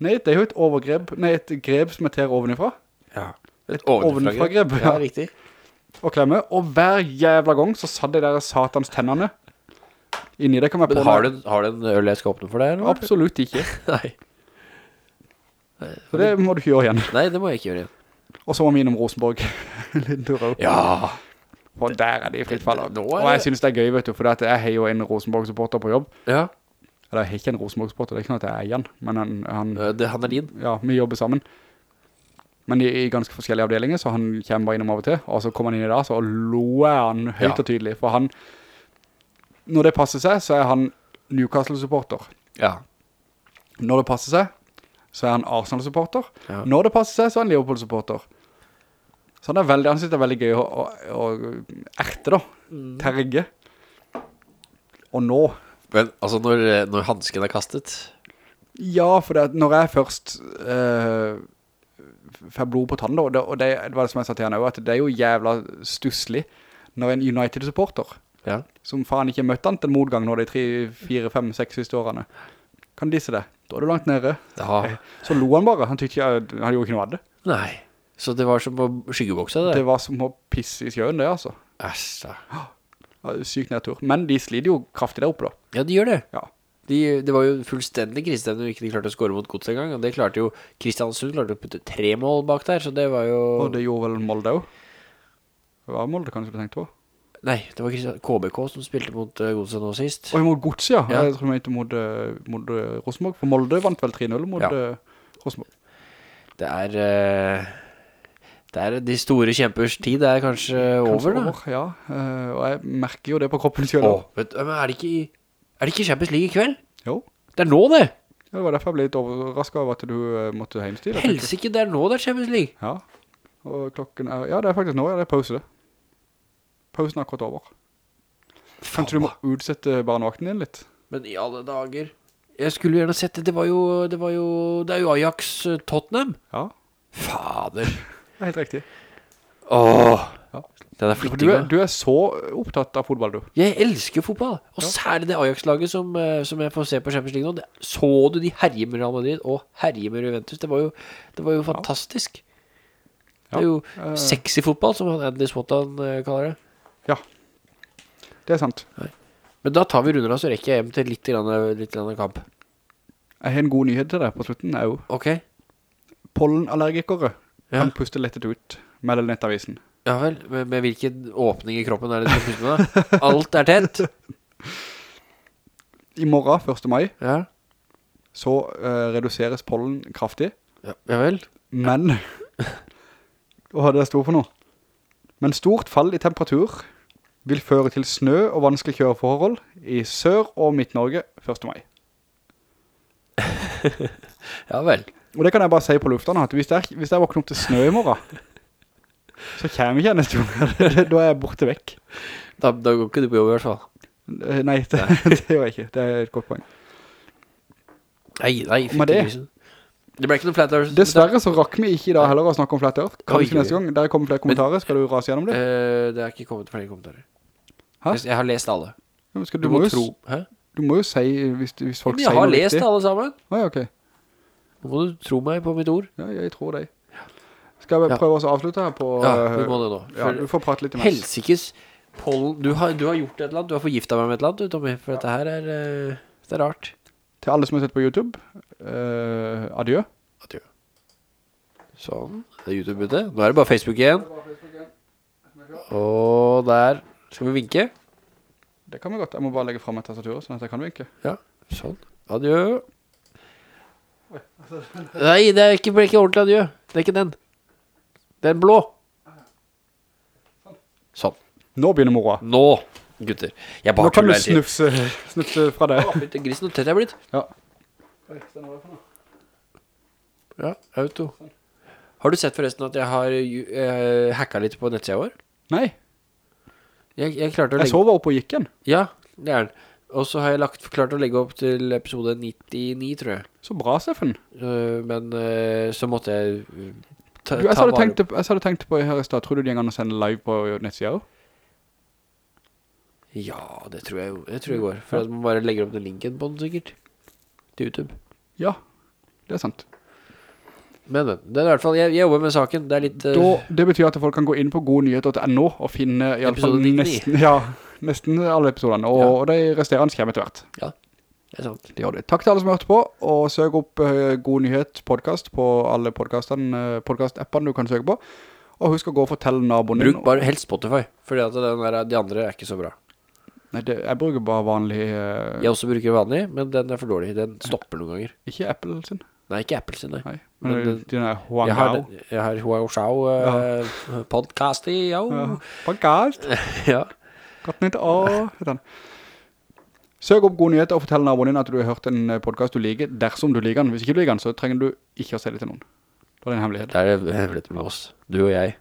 nei, det er jo et overgreb. Nei, et greb som jeg ter ovenifra. Ja. Et ovenfragrep, Ja, ja. riktig. Og klemme. Og hver jævla gang så satt de der satans tennene inni det. Kan være Men på har du, har du en øl jeg skal åpne for deg? eller? Absolutt ikke. <laughs> Nei. Så det må du ikke gjøre igjen. Nei, det må jeg ikke gjøre igjen. Og så må vi innom Rosenborg. <laughs> Ja. Og der er de i fritt fall. Og jeg synes det er gøy, vet du, for jeg har jo en Rosenborg-supporter på jobb. Ja, Eller jeg har ikke en Rosenborg-supporter, det er ikke noe at jeg er igjen, men han, han, Eh, det, han er din. ja, vi jobber sammen. Men i, i ganske forskjellige avdelinger, så han kommer bare innom av og til, og så kommer han inn i dag, så lo er han høyt Ja. og tydelig, for han, når det passer seg, så er han Newcastle-supporter. Ja. Når det passer seg, så er han Arsenal-supporter. Ja. Når det passer seg, så er han Liverpool-supporter. Så han er veldig, han synes det er veldig gøy å, å, å erte da, Mm. terge. Og nå, Men altså, når, når hansken er kastet ja, for det, når jeg først eh, får blod på tann og det, og det, det var det som jeg sa til han også, at det er jo jævla stusslig når en United-supporter, Ja. som faen ikke møtte annet en motgang nå de 3, 4, 5, 6 siste årene, kan disse det. Da er du langt nede. Ja. Så lo han bare, han tykte jeg, han gjorde ikke noe av det. Nei. Så det var som å skyggebokse det? Det var som å pisse i sjøen det, altså. Æsj da. Ja, Sykt nedtur. Men de slider jo kraftig der oppe da. Ja, de gjør det. Ja. De, det var jo fullstendig krisestemning når ikke de klarte å score mot gods en gang, og det klarte jo, Kristiansund klarte å putte tre mål bak der, så det var jo... Og det gjorde vel Molde også. Det var Molde kanskje du tenkte på. Nei, det var KBK som spilte mot uh, godset nå sist. Og mot Godse, ja. Ja. Jeg tror vi mente mot, eh, mot Rosenborg. For Molde vant vel 3-0 mot Ja. Rosenborg. Det er... uh, det er de store kjempers tid, det er kanskje, Kanskje over da. over, ja. uh, og jeg merker jo det på kroppen selv. Åh, vet, men er det ikke, i- er det ikke Champions League i kveld? Jo. Det er nå det! Ja, det var derfor jeg ble litt overrasket over at du eh, måtte hjemstille. Helse ikke, det er nå det er Champions League. Ja. Og klokken er... Ja, det er faktisk nå, ja. Det er pause det. Pausen er akkurat over. Kanskje du må utsette barnevakten din litt? Men i alle dager Jeg skulle gjerne sett det Det var jo Det, var jo, det er jo Ajax eh, Tottenham Ja, Fader <laughs> det er helt riktig. Åh Den er flittig. du er, du er så opptatt av fotball, du. Jeg elsker fotball Og særlig det Ajax-laget som, eh, som jeg får se på Champions League nå. Det, Så du de herje med Real Madrid Og herje med Juventus? Det var jo, det var jo fantastisk. Det er jo eh. sexy fotball Som Andy Swatton eh, kaller det. Ja, det er sant. Men da tar vi runder Så rekker jeg hjem til litt, grann, litt grann kamp. Jeg har en god nyhet til deg på slutten, er jo Ok. Pollenallergikere Ja. kan puste lettet ut, melder nettavisen. Ja vel, med, med hvilken åpning i kroppen er det du skal puste med da? Alt er tett I morgen, 1. mai, Ja, så eh, reduseres pollen kraftig, ja, ja vel men, <laughs> Åh, det er stor for noe? Men stort fall i temperatur vil føre til snø og vanskelig kjøreforhold i Sør- og Midt-Norge 1. mai. <laughs> Ja vel Og det kan jeg bare si på lufta nå, at hvis jeg, hvis jeg våkner opp til snø i morgen, så kommer ikke jeg neste gang, <laughs> da er jeg borte vekk. Da, da går ikke du på jobb i hvert fall Eh, Nei, <laughs> det, det gjør jeg ikke, det er et godt poeng. Nei, nei, det- Det ble ikke noen flat earth Dessverre så rakk vi ikke i dag heller å snakke om Flat Earth. Kanskje neste gang, der kommer flere kommentarer, skal du rase gjennom det? Uh, Det er ikke kommet flere kommentarer Hæ? Jeg- har lest alle Ja, skal, Du, du, må, må jo, tro. Hæ? du må jo si, hvis, hvis folk Men sier jeg har lest riktig. alle sammen. Nei, ja, ok. Nå må du tro meg på mitt ord. Ja, jeg tror deg. Skal vi prøve oss å avslutte her på... Ja, vi eh, må det nå. Ja, du får prate litt imens. Helsikes pollen. Du har, du har gjort et eller annet. Du har forgiftet meg med et eller annet, du, Tommy. For dette her er, eh, det er rart. Til alle som har sett på YouTube, uh, adjø. Adjø. Sånn. Det er YouTube ute. Nå er det bare Facebook igjen. Og der skal vi vinke. Det kan vi godt. Jeg må bare legge frem et tastatur, sånn at jeg kan vinke. Ja, sånn. Adjø. Nei, det er ikke, det er ikke ordentlig adjø. Det er ikke den. Det er blå. Sånn. Nå begynner moroa. Nå, gutter. Jeg Nå kan du snufse, snufse fra deg. Å, fytte grisen og tett jeg er blitt. Ja. Ja, auto. Har du sett forresten at jeg har uh, hacka litt på nettsida vår? Nei, Jeg, jeg klarte å jeg legge... så var oppe og gikk igjen. Ja, det er den. Og så har jeg lagt, klart å legge opp til episode 99, tror jeg. Så bra, Steffen. Uh, men uh, så måtte jeg eh, ta, jeg sa du tenkte, jeg sa du tenkte på her i sted, tror du de ganger Å sende live på nettsida også? Ja, det tror jeg jo. Det tror jeg går. For at man bare legger opp den linken på den sikkert. Til YouTube. Ja, det er sant. Men, men. Det er i hvert fall, jeg, jeg jobber med saken. Det er litt... eh, Da, det betyr at folk kan gå inn på godnyhet.no og finne i alle fall nesten, <laughs> ja, nesten alle episoderne, og, Ja. og de resterende kommer etter hvert. Ja, det er sant. Det gjør det. Takk til alle som har hørt på, og søk opp uh, God Nyhet podcast på alle uh, podcast-appene du kan søke på. Og husk å gå og fortelle naboen din. Bruk bare helst Spotify, fordi at der, de andre er ikke så bra. Nei, det, jeg bruker bare vanlig, Uh... Jeg også bruker vanlig, men den er for dårlig. Den stopper noen ganger. ikke Apple sin. Nei, ikke Apple sin, nei. Nei, Men men den- den er Huangao. jeg har Huawei Shao uh, podcast i, jo. Ja, podcast. <laughs> Ja. Godt nytt år, heter den. Søk opp gode nyheter og fortell naboen din at du har hørt en eh, podcast du liker, dersom du liker den. Hvis ikke du liker den, så trenger du ikke å se det til noen. Det er en hemmelighet. Det er hemmelighet med oss. Du og jeg.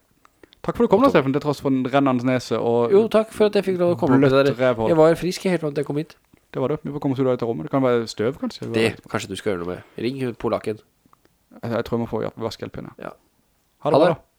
Takk for at du kom da, Steffen, til tross for en rennende nese og Jo, takk for at jeg fikk lov å komme med der. Jeg var frisk helt til jeg kom hit. Det var det. Vi får komme til rommet. Det kan være støv, kanskje. Det kanskje du skal gjøre noe med. Ring polakken. Jeg, jeg tror vi må få vaskehjelp igjen. Ja. Ha det Ha bra det. da.